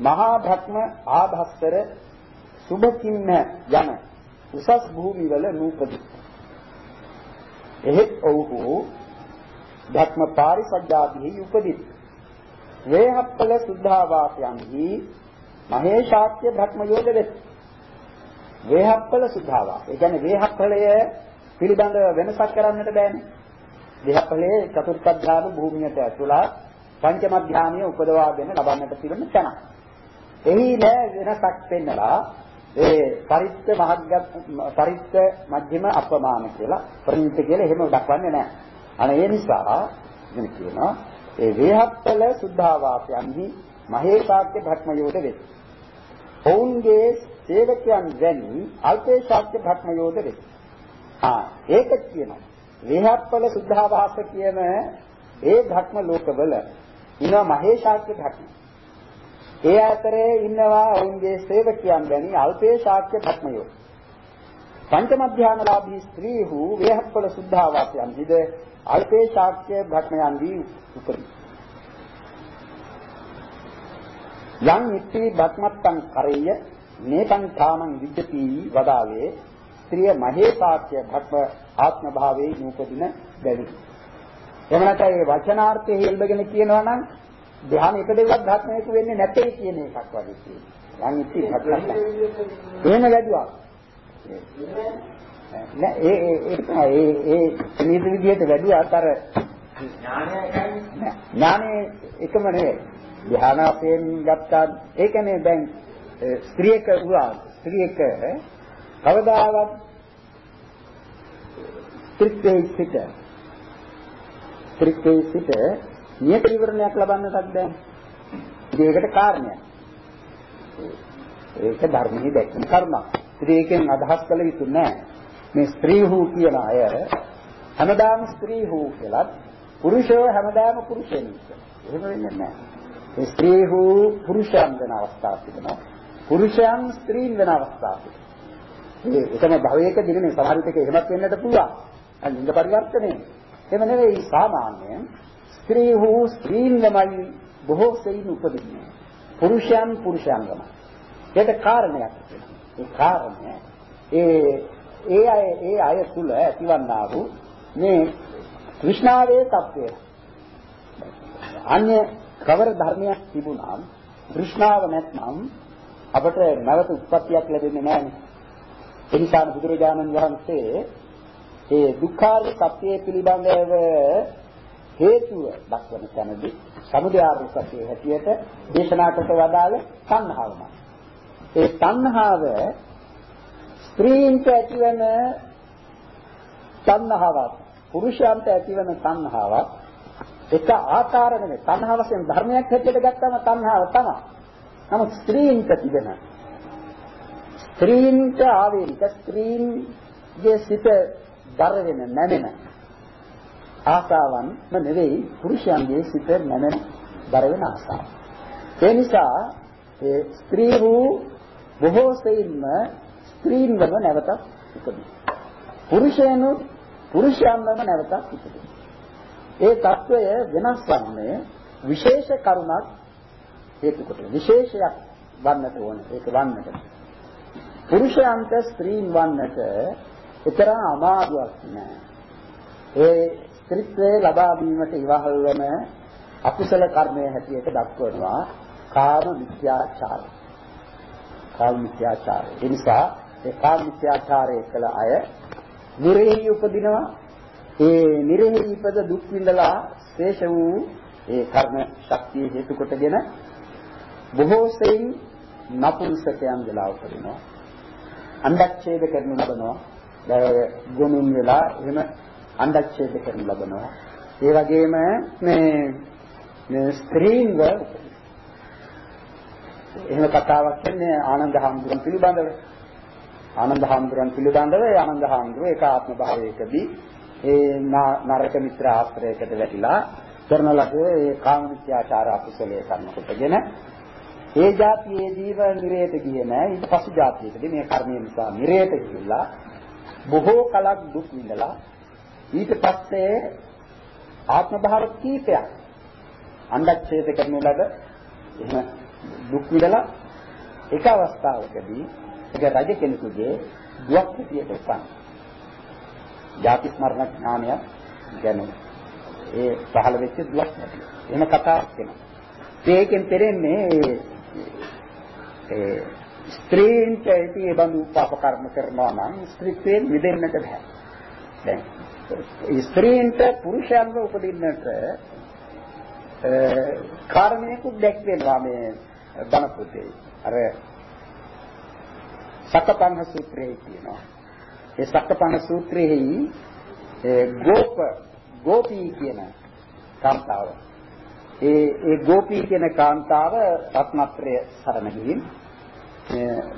මහා භක්ම ආභස්තර සුභකින්න යන උසස් භූමි වල නූපදී. එහෙත් ඔව්හු භක්ම පාරිසජ්ජාදී උපදී. වේහප්පල සුද්ධාවාසයන්හි මහේශාක්‍ය භක්ම යෝග වෙත්. වේහප්පල සුද්ධාවාස. ඒ කියන්නේ වේහප්පලය පිළිබඳව වෙනසක් කරන්නට බෑනේ. වේහප්පලයේ චතුර්ථ ධාන භූමියට ඇතුළත් පංචම ධානය උපදවාගෙන ලබන්නට තිබෙන තැන. එහි නෑ වෙනසක් පෙන්නලා ඒ පරිත්ත මහග්ග පරිත්ත මධ්‍යම අපමාන කියලා ප්‍රණීත කියලා එහෙම දක්වන්නේ නැහැ. අනේ ඒ නිසා ඉතින් කියනවා ඒ වේහප්පල සුද්ධාවාසයන්හි මහේපාක්‍ය භක්මයෝද වේ. ඔවුන්ගේ සේවකයන් වැනි අල්පේ ශාක්‍ය භක්මයෝද වේ. ආ ඒක කියනවා. වේහප්පල සුද්ධාවාස කියන ඒ භක්ම ලෝකවල ඉනවා මහේශාක්‍ය භක්ම. ඒ අතරේ ඉන්නවා ඔවුන්ගේ සේවකයන් වැනි අල්පේ ශාක්‍ය භක්මයෝ. පංචම ධානලාභී ස්ත්‍රීහු වේහප්පල සුද්ධාවාසයන් හිද අල්පේ ශාක්‍ය භක්මයන් දී උපදී. යම් ඉති භක්මත්තං කරෙය නේතං ථානං විජ්ජති වදාවේ ස්ත්‍රිය මහේපාක්‍ය භක්ම ආත්ම භාවයේ නූපදින බැරි. එහෙම නැත්නම් මේ වචනාර්ථයේ ඉල්බගෙන කියනවා නම් ධ්‍යාන එකදෙකක් ධාත්මයක වෙන්නේ නැtei කියන එකක් වගේ තියෙනවා. යන් ඉති හතරක්. එහෙම වැඩුවා. නෑ ඒ ඒ ඒ ඒ ඒ නිද විදිහට වැඩුවාත් අර ඥානය එකම නෙවෙයි. ධ්‍යානාපයෙන් ගත්තා ඒ කියන්නේ දැන් ස්ත්‍රියක වුණා ස්ත්‍රියක කවදාවත් ත්‍රිත්වේ සිට ත්‍රිත්වේ සිට නියත විවරණයක් ලබන්නටත් බෑ. ඒකට කාරණයක්. ඒක ධර්මයේ දැක්කම කර්මයක්. ඉතින් ඒකෙන් අදහස් කළ යුතු නෑ. මේ ස්ත්‍රී වූ කියන අය හැමදාම ස්ත්‍රී වූ කියලත් පුරුෂයෝ හැමදාම පුරුෂයන් කියලා. එහෙම වෙන්නේ නැහැ. ඒ ස්ත්‍රී වූ පුරුෂයන් වෙන අවස්ථා තිබෙනවා. පුරුෂයන් ස්ත්‍රීන් වෙන අවස්ථා තිබෙනවා. ඒ එකම භවයක දිනේ සමහර විටක එහෙමත් වෙන්නට පුළුවන්. අන්න ලිංග පරිවර්තනය. එහෙම නෙවෙයි සාමාන්‍යයෙන් ස්ත්‍රී වූ ස්ත්‍රීන් ළමයි බොහෝ සෙයින් උපදින්නේ. පුරුෂයන් පුරුෂයන් ළමයි. ඒකට කාරණයක් ඒ කාරණය. ඒ ඒ අය ඒ අය තුල ඇතිවන්නා වූ මේ তৃෂ්ණාවේ తත්වය අන්‍ය කවර ධර්මයක් තිබුණා তৃෂ්ණාව නැත්නම් අපට නැවත උත්පත්තියක් ලැබෙන්නේ නැහැ එනිසා බුදුරජාණන් වහන්සේ ඒ දුක්ඛාර සත්‍යය පිළිබඳව හේතුව දක්වන තැනදී සමුදය ආර්ය සත්‍යයේ හැටියට දේශනා කොට වදාළ සංහාවමයි. ඒ තණ්හාව ස්ත්‍රීන්ට ඇතිවන තණ්හාවක් පුරුෂයන්ට ඇතිවන තණ්හාවක් එක ආකාර නෙමෙයි තණ්හාව වශයෙන් ධර්මයක් හැටියට ගත්තම තණ්හාව තමයි. නමුත් ස්ත්‍රීන්ට තිබෙන ස්ත්‍රීන්ට ආවේනික ස්ත්‍රීන්ගේ සිත දර වෙන නැමෙන ආසාවන් නෙවෙයි පුරුෂයන්ගේ සිත නැමෙන දර වෙන ආසාව. ඒ නිසා ඒ ස්ත්‍රී වූ බොහෝ සෙයින්ම ස්ත්‍රීන්වම නැවතත් ඉපදෙනවා. පුරුෂයන්ුත් පුරුෂයන්වම නැවතත් ඉපදෙනවා. ඒ తত্ত্বය වෙනස් වන්නේ විශේෂ කරුණක් හේතු කොට විශේෂයක් වන්නට ඕන ඒක වන්නට පුරුෂයන්ට ස්ත්‍රීන් වන්නට එතරම් අමාරුවක් නෑ ඒ ස්ත්‍රීත්වයේ ලබා ගැනීමට ඉවහල් වන අකුසල කර්මය හැටියට දක්වනවා කාම මිත්‍යාචාරය කාම මිත්‍යාචාරය ඒ නිසා ඒ කාම මිත්‍යාචාරය කළ අය නිරෙහි උපදිනවා. ඒ නිරෙහි ඉපද දුක් විඳලා ශේෂ වූ ඒ කර්ම ශක්තිය හේතු කොටගෙන බොහෝ සෙයින් නපුංසකයන් වෙලා උපදිනවා. අණ්ඩච්ඡේද කරනු ලබනවා. ගොනුන් වෙලා එහෙම අණ්ඩච්ඡේද කරනු ලබනවා. ඒ වගේම මේ මේ ස්ත්‍රීන්ව එහෙම කතාවක් කියන්නේ ආනන්ද හාමුදුරන් පිළිබඳව. ආනන්ද හාමුදුරන් පිළිබඳව ඒ ආනන්ද හාමුදුරුව ඒක ආත්ම භාවයකදී ඒ නරක මිත්‍ර ආශ්‍රයයකට වැටිලා කරන ලද ඒ කාම මිත්‍යාචාර අකුසලයේ කරන කොටගෙන ඒ જાතියේදීව නිරේත ගියේ නෑ. ඊට පසු જાතියකදී මේ කර්මය නිසා නිරේත ගිහිල්ලා බොහෝ කලක් දුක් විඳලා ඊට පස්සේ ආත්ම භාව කීපයක් අණ්ඩච්ඡේද කරන ලද එහෙම දුක් විඳලා එක අවස්ථාවකදී ඒක රජ කෙනෙකුගේ දුක් හිතියට උපන්. ಜಾති ස්මරණ ඥානය ගැන ඒ පහළ වෙච්ච දුක් නැති. එහෙම කතාවක් වෙනවා. ඒකෙන් තේරෙන්නේ ඒ ස්ත්‍රීන්ට ඒ බඳු පාප කර්ම කරනවා නම් ස්ත්‍රීත්වයෙන් මිදෙන්නට බෑ. දැන් ස්ත්‍රීන්ට පුරුෂයන්ව උපදින්නට කාරණේකුත් දැක්වෙනවා මේ බණ පොතේ. අර සක්කපන්න සූත්‍රයේ කියනවා. ඒ සක්කපන්න සූත්‍රයේහි ගෝප ගෝපී කියන කාන්තාව. ඒ ඒ ගෝපී කියන කාන්තාව රත්නත්‍රය සරණ ගිහින්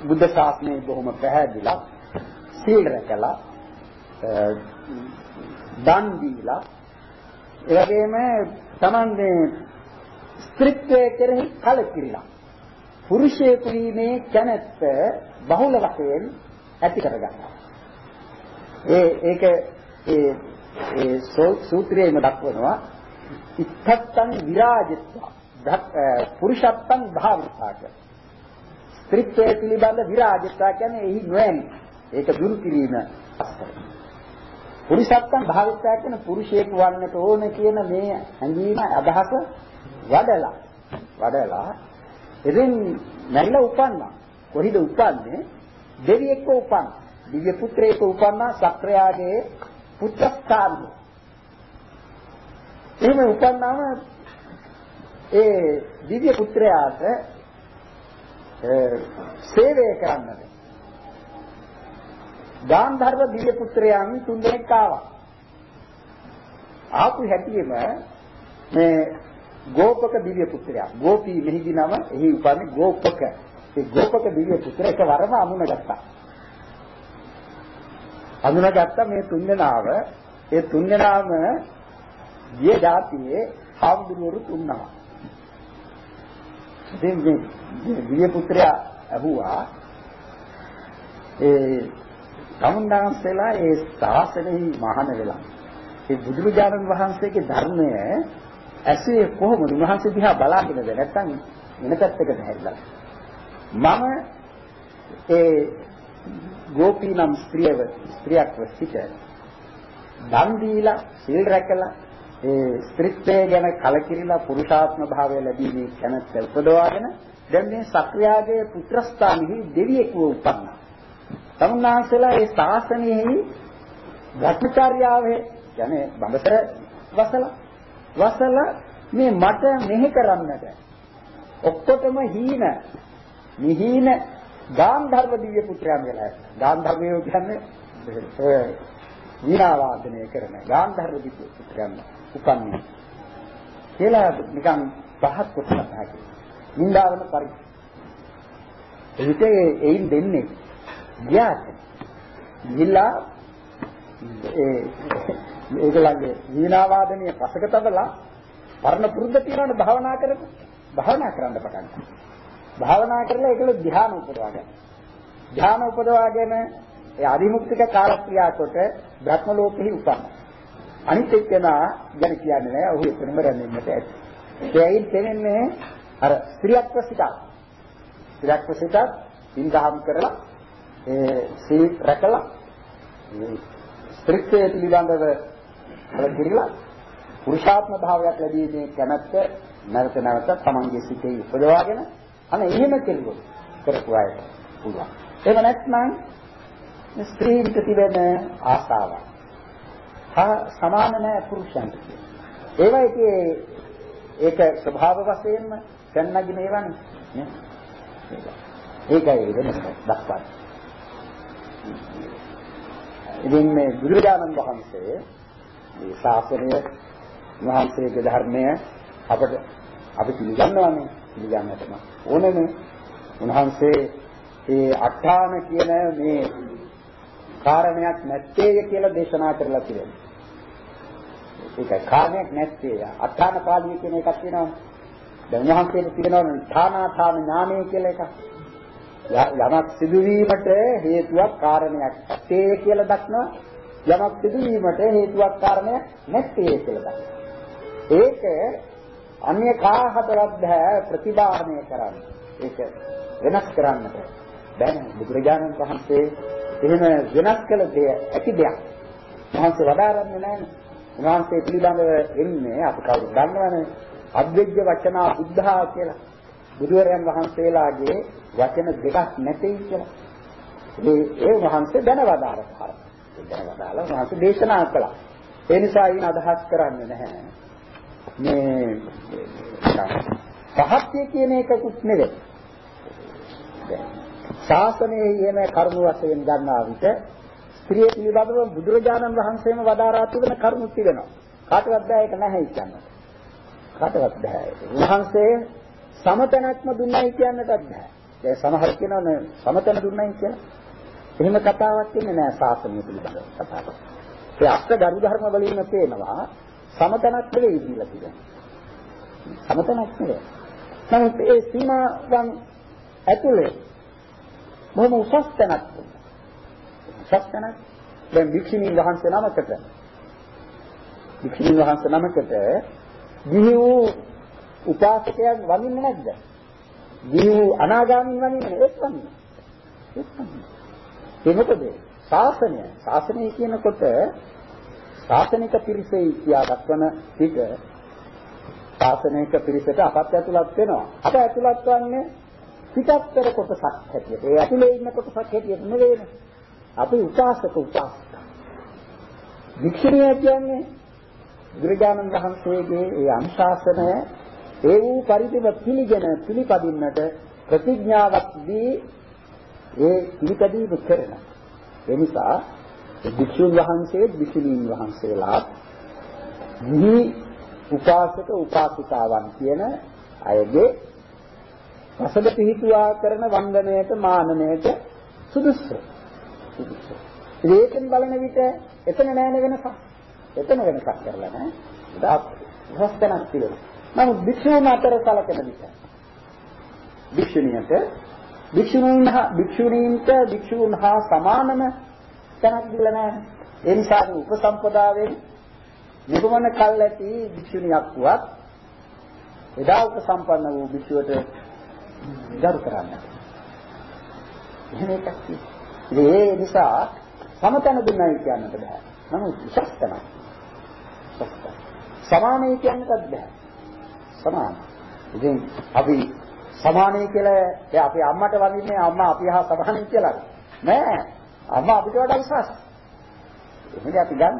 බුද්ධ ශාසනය බොහොම පැහැදිලා සීල රැකලා දන් දීලා ඒ වගේම තමන්ගේ ස්ත්‍රීත්වයේ කෙරෙහි කලකිරිලා පුරුෂයෙකු වීමේ කැමැත්ත බහුල වශයෙන් ඇති කරගන්නවා. ඒ ඒක ඒ ඒ සූත්‍රයේම දක්වනවා ඉත්තත්තං විරාජිත්වා පුරුෂත්තං භාවිතාක ස්ත්‍රීත්වයේ පිළිබඳ විරාජිතා කියන්නේ එහි නොයන් ඒක දුරු කිරීම අස්තරයි. පුරිසත්තන් භාවිතය කියන පුරුෂයෙක් වන්නට ඕන කියන මේ හැඟීම අදහස වඩලා වඩලා ඉතින් නැරිලා උපන්නා. කොහිද උපන්නේ? දෙවියෙක්ව උපන්. දිව්‍ය පුත්‍රයෙක් උපන්නා සක්‍රයාගේ පුත්‍ර ස්ථානයේ. එහෙම උපන්නාම ඒ දිව්‍ය පුත්‍රයාට සේවය කරන්නද ගාන්ධර්ව දිව්‍ය පුත්‍රයන් තුන්දෙනෙක් ආවා. ආපු හැටියෙම මේ ගෝපක දිව්‍ය පුත්‍රයා. ගෝපී මෙහිදී නම එහි උපන්නේ ගෝපක. ඒ ගෝපක දිව්‍ය පුත්‍ර එකවරම අමුණගත්තා. අමුණගත්ත මේ තුන්දෙනාව ඒ තුන්දෙනාම ගිය જાතියේ හාමුදුරුවරු තුන්නවා. ඉතින් මේ දිව්‍ය පුත්‍රයා ඇහුවා ඒ තමුන්දාන්සලා ඒ ශාසනයෙහි මහාන වෙලා ඒ බුදුරජාණන් වහන්සේගේ ධර්මය ඇසේ කොහොමද? උන්වහන්සේ දිහා බලාගෙනද? නැත්නම් වෙන පැත්තකට හැරිලා. මම ඒ ගෝපී නම් ස්ත්‍රියව ස්ත්‍රියක්ව සිට දන් දීලා සීල් රැකලා ඒ ස්ත්‍රිත්වය ගැන කලකිරිලා පුරුෂාත්ම භාවය ලැබීමේ කැමැත්ත උපදවාගෙන දැන් මේ සක්‍රියාගේ පුත්‍රස්ථානෙහි දෙවියෙක්ව උපන්නා. තමුන්නාන්සලා ඒ ශාසනයෙහි භ්‍රමචාර්යාවේ කියන්නේ බඹසර වසල. වසල මේ මට මෙහෙ කරන්නට ඔක්කොටම හීන නිහීන ගාන්ධර්ව දිව්‍ය පුත්‍රයන් වෙලා ගාන්ධර්වයෝ කියන්නේ වීණා වාදනය කරන ගාන්ධර්ව දිව්‍ය පුත්‍රයන් උපන්නේ කියලා නිකන් පහත් කොටසක් හැකි. නින්දාවන පරිදි. ඒකේ එයින් දෙන්නේ ගියාට ගිහිල්ලා ඒ ඒගොල්ලන්ගේ වීණා වාදනය පසක තබලා පරණ පුරුද්ද තියනවානේ භාවනා කරපො භාවනා කරන්න පටන් ගන්නවා. භාවනා කරලා ඒගොල්ලෝ ධ්‍යාන උපදවා ගන්නවා. ධ්‍යාන උපදවාගෙන ඒ අධිමුක්තික කාලක්‍රියා කොට බ්‍රහ්ම ලෝකෙහි උපන්නා. අනිත් එක්කෙනා ගැන කියන්නේ නැහැ. ඔහු එතනම රැඳෙන්නට ඇති. ඒයින් තේන්නේ අර ස්ත්‍රියත්ව සිතක්. ස්ත්‍රියත්ව සිතක් ඉන්දහම් කරලා ඒ සීල් රැකලා ස්ත්‍රිත්වයේ පිළිබඳව කලකිරිලා පුරුෂාත්ම භාවයක් ලැබීමේ කැමැත්ත නැවත නැවත තමන්ගේ සිතේ උපදවාගෙන අනේ එහෙම කෙරුවොත් කරපු අය පුළුවන්. එහෙම නැත්නම් ස්ත්‍රීන්ට තිබෙන ආසාව. හා සමාන නැහැ පුරුෂයන්ට. ඒවා ඉතින් ඒක ස්වභාව වශයෙන්ම දැන්නගෙන ඒවනේ නේ. ඒකයි වෙනස දක්වන්නේ. ඉතින් මේ බුදුරජාණන් වහන්සේ මේ ශාසනය වහන්සේගේ ධර්මය අපට අපි පිළිගන්නවානේ පිළිගන්නටම ඕනනේ උන්වහන්සේ ඒ අට්ඨාන කියන මේ කාරණයක් නැත්තේය කියලා දේශනා කරලා තියෙනවා. ඒකයි කාරණයක් නැත්තේ. අට්ඨාන පාළිය කියන එකක් තියෙනවා. දැන් උන්වහන්සේට තියෙනවා ථානාථාන ඥානය කියලා එකක්. යමක් සිදුවීමට හේතුවක් කාරණයක් ඇත්තේ කියලා දක්නවා යමක් සිදුවීමට හේතුවක් කාරණයක් නැත්තේ කියලා දක්නවා ඒක අන්‍ය කාහතරත් බෑ ප්‍රතිබාහනය කරන්න. ඒක වෙනස් කරන්නට දැන් බුදුරජාණන් වහන්සේ එහෙම වෙනස් කළ දෙය ඇති දෙයක්. වහන්සේ වදාරන්නේ නැහැ උන්වහන්සේ පිළිබඳව එන්නේ අපි කවුරුද දන්නවනේ. අද්විජ්ජ වචනා බුද්ධා කියලා. බුදුරයන් වහන්සේලාගේ වචන දෙකක් නැtei කියලා. ඒ ඒ වහන්සේ දැනවදාර කාරණා. ඒ දැනවදාලා වහන්සේ දේශනා කළා. ඒ නිසා ඊන අදහස් කරන්නේ නැහැ. මේ පහත්ය කියන එකකුත් නෙවෙයි. ශාසනයේ යන කරුණ වශයෙන් ගන්නා විට ස්ත්‍රිය පිළිබඳව බුදුරජාණන් වහන්සේම වදාරා තිබෙන කරුණු තිබෙනවා. කාටවත් බෑ ඒක නැහැ කියන්නේ. කාටවත් බෑ. උන්වහන්සේ සමතනක්ම දුන්නයි කියන්නටත් බෑ. දැන් සමහර කියනවනේ සමතන දුන්නයි කියලා. එහෙම කතාවක් තියෙන්නේ නෑ ශාසනය පිළිබඳව කතාවක්. ඒ අෂ්ට ගරු ධර්ම වලින්ම පේනවා සමතනක් නෙවෙයි කියලා කියන්නේ. සමතනක් නෙවෙයි. නමුත් ඒ සීමාවන් ඇතුලේ බොහොම උසස් තැනක් උසස් තැනක් දැන් වික්ෂිණීන් වහන්සේ නමකට වික්ෂිණීන් වහන්සේ නමකට ගිහි වූ උපාසකයන් වඳින්නේ නැද්ද? ගිහි අනාගාමී වඳින්නේ ඒත් වඳින්නේ. ඒත් වඳින්නේ. ඒ මොකද? ශාසනය ශාසනය කියනකොට ශාසනික පිරිසේ කියා දක්වන විට ශාසනික පිරිසට අපත් ඇතුළත් වෙනවා. අප ඇතුළත් වන්නේ පිටත්තර කොටසක් හැටියට. ඒ ඇතුලේ ඉන්න කොටසක් හැටියට නෙවෙයිනේ. අපි උපාසක උපාසක. වික්ෂණය කියන්නේ බුදුරජාණන් වහන්සේගේ ඒ අනුශාසනය ඒ වූ පරිදිව පිළිගෙන පිළිපදින්නට ප්‍රතිඥාවක් දී ඒ පිළිපැදීම කරන. ඒ නිසා භික්ෂුන් වහන්සේ භික්ෂුණීන් වහන්සේලා නිහි උපාසක උපාසිකාවන් කියන අයගේ රසද පිහිටුවා කරන වන්දනයට මානනයට සුදුසු. සුදුසු. ඒකෙන් බලන විට එතන නෑන වෙනසක්. එතන වෙනසක් කරලා නෑ. දාත් හස්තනක් පිළිවෙල. නමුත් භික්ෂුන් අතර සැලකෙන විට භික්ෂුණියට භික්ෂුණීන් හා භික්ෂුණීන්ට භික්ෂුන් හා සමානම තැනක් දීලා නැහැ. ඒ නිසා උපසම්පදාවෙන් නිගමන කල් ඇති භික්ෂුණියක් වුවත් එදා උපසම්පන්න වූ භික්ෂුවට ගරු කරන්න. එහෙම එකක් තියෙනවා. ඒ නිසා සමතන දුන්නයි කියන්නට බෑ. නමුත් විශේෂ තමයි. සමානයි කියන්නත් බෑ. සමාන. ඉතින් අපි සමානයි කියලා ඒ අපේ අම්මට වදින්නේ අම්මා අපි හා සමානයි කියලා. නෑ. අම්මා අපිට වඩා උසස්. එහෙනම් අපි ගන්න.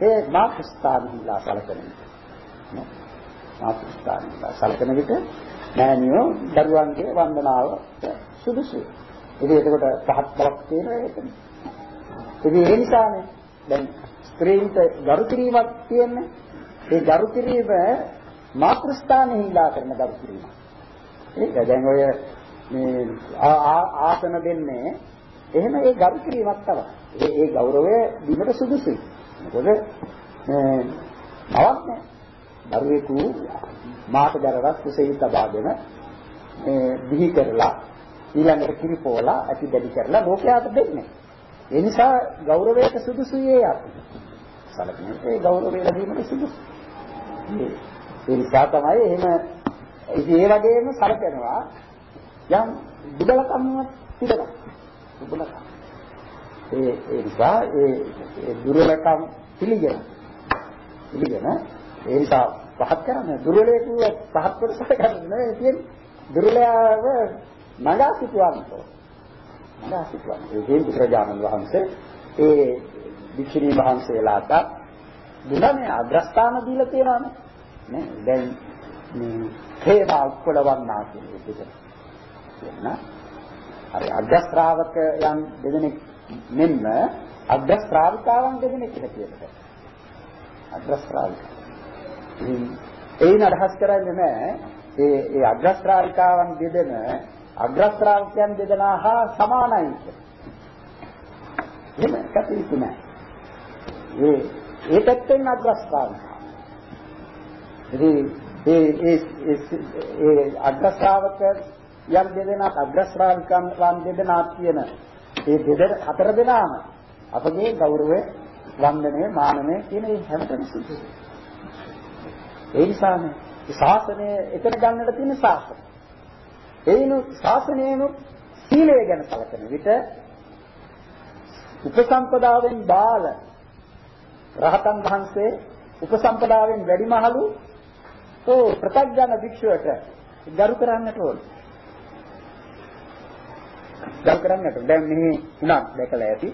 ඒ මාතෘස්ථානිලා සැලකෙන විට. මාතෘස්ථානිලා සැලකෙන විට මෑණියෝ දරුවන්ගේ වන්දනාව සුදුසුයි. ඉතින් එතකොට පහත් බවක් තියෙනවා ඒකනේ. ඉතින් ඒ නිසානේ දැන් ස්ත්‍රීන්ට ගරු කිරීමක් තියෙන්නේ. ඒ ගරු කිරීම මාතෘස්ථානයේ හිලා කරන ගරු කිරීම. ඒක දැන් ඔය මේ ආසන දෙන්නේ එහෙම ඒ ගරු කිරීමක් තමයි. ඒ ඒ ගෞරවය දීමට සුදුසුයි. මොකද මේ අවශ්‍ය දරුවෙකු මාත දරවක් කුසෙහි තබාගෙන මේ දිහි කරලා ඊළඟට කිරිපෝලා ඇති දැඩි කරලා ලෝකයාට දෙන්නේ. ඒ නිසා ගෞරවයට සුදුසුයි ඒ අපි. සලකන්නේ ඒ ගෞරවය ලැබීමට සුදුසු. ඒ නිසා තමයි එහෙම ඉතින් ඒ වගේම සලකනවා යම් දුබලකම්වත් තිබෙනවා. දුබලකම්. ඒ ඒ නිසා ඒ දුර්වලකම් පිළිගෙන පිළිගෙන ඒ නිසා පහත් කරන්නේ දුර්වලයේ කිව්ව පහත් කොටස කරන්නේ නෙවෙයි කියන්නේ දුර්වලයව නගා සිටවන්න නගා සිටවන්න ඒ කියන්නේ බුදුරජාණන් වහන්සේ ඒ වික්ෂණී වහන්සේලාට දුන්නේ අග්‍රස්ථාන දීලා තියෙනවානේ නේ දැන් මේ හේමා උප්පලවන්නා කියන විදිහට කියන්න හරි අග්‍ර ශ්‍රාවකයන් දෙදෙනෙක් මෙන්න අග්‍ර ශ්‍රාවිකාවන් දෙදෙනෙක් හැටියට අග්‍ර ශ්‍රාවික එයින් අදහස් කරන්නේ නැහැ. ඒ ඒ අග්‍ර ශ්‍රාවිකාවන් දෙදෙන අග්‍ර ශ්‍රාවකයන් දෙදෙනා හා සමානයි එහෙම කටයුතු නැහැ ඒ ඒ පැත්තෙන් අග්‍ර ශ්‍රාවිකා ඉතින් ඒ ඒ ඒ අග්‍ර ශ්‍රාවක යම් දෙදෙනාක් අග්‍ර ශ්‍රාවිකයන් වන් දෙදෙනා කියන ඒ දෙදෙන හතර දෙනාම අපගේ ගෞරවය වන්දනය මානනය කියන මේ හැමතැනම සුදුසුයි. ඒ නිසානේ ශාසනය එතන ගන්නට තියෙන ශාසනය. ඒනු ශාසනයේනු සීලය ගැන සැලකෙන විට උපසම්පදාවෙන් බාල රහතන් වහන්සේ උපසම්පදාවෙන් වැඩිමහලු ඕ ප්‍රත්‍යඥ භික්ෂුවට ගරු කරන්නට ඕනේ. ගල් කරන්නට. දැන් මෙහි උනක් දැකලා ඇති.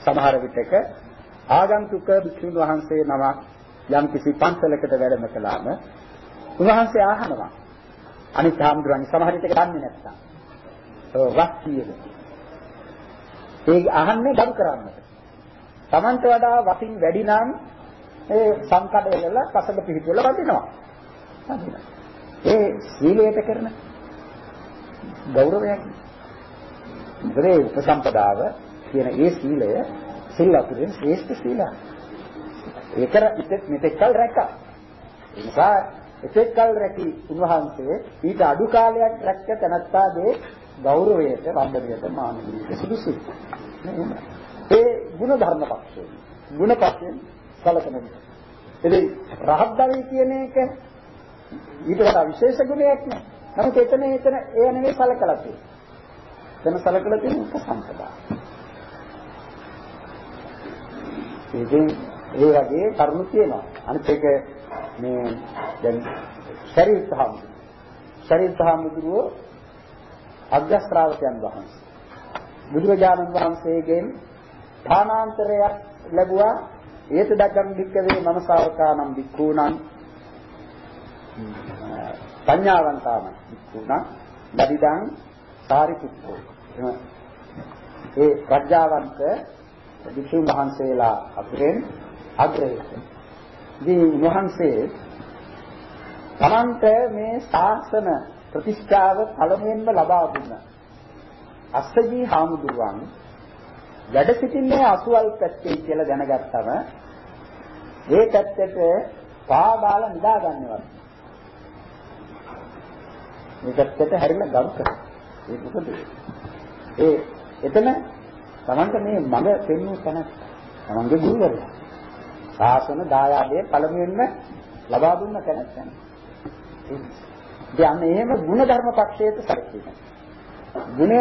සමහර විටක ආගන්තුක භික්ෂුන් වහන්සේ නමක් යම් කිසි පන්සලකට වැඩම කළාම උන්වහන්සේ අහනවා. අනිත් හාමුදුරන් සමහර විටක දන්නේ නැත්තම්. ඔව් වක් කීයද? ඒ අහන්නේ ගල් කරන්නට. Tamanට වඩා වටින් වැඩි නම් ඒ සංකඩයල කසල පිහිටවල වදිනවා. ඒ සීලයට කරන ගෞරවයක් මොකද උපසම්පදාව කියන ඒ සීලය සිල් අතුරෙන් ශ්‍රේෂ්ඨ සීලයක්. ඒකර ඉතෙත් මෙතෙක්කල් රැක්කා. ඒ නිසා එතෙක්කල් රැකි උන්වහන්සේ ඊට අඩු කාලයක් රැක්ක තනත්තාගේ ගෞරවයට වන්දනයට මානවීය සුදුසුයි. ඒ ගුණ ධර්ම පක්ෂය. ගුණ පක්ෂයෙන් සැලකෙන විට. ඉතින් රහත් භවය කියන එක ඊට වඩා විශේෂ ගුණයක් නේ. නමුත් එතන එතන ඒ නෙවෙයි සැලකලා තියෙන්නේ. එතන සැලකලා තියෙන උපසම්පදා. ඉතින් ඒ වගේ කරුණු තියෙනවා. අනිත් එක මේ දැන් ශරීරත් හාමුදුරුවෝ ශරීරත් හාමුදුරුවෝ අග්‍ර ශ්‍රාවකයන් වහන්සේ. බුදුරජාණන් වහන්සේගෙන් ධානාන්තරයක් ලැබුවා ඒත දග්ගම් වික්කවේ මම ශාවකානම් වික්ඛූණං පඤ්ඤාවන්තාන වික්ඛූණං බදිදං සාරිපුත්තෝ ඒ ප්‍රඥාවන්ත වික්ෂුන් වහන්සේලා අතරින් අග්‍රේත. ඉතින් වහන්සේ තමන්ට මේ ශාසන ප්‍රතිෂ්ඨාව පළමුවෙන්ම ලබා දුන්නා. අස්සජී හාමුදුරුවන් වැඩ සිටින්නේ අසුවල් පැත්තේ කියලා දැනගත්තම ඒ පැත්තට පා දාලා නිදා ගන්නවත්. මේ පැත්තට හැරිලා ගරු කරා. ඒ මොකද? ඒ එතන තමන්ට මේ මඟ පෙන්වූ තැනක් තමන්ගේ ගුරුවරයා. ශාසන දායාදයේ පළමුවෙන්ම ලබා දුන්න තැනක් තමයි. ඉතින් එහෙම ಗುಣ ධර්ම පක්ෂයට සැලකීම. ගුණය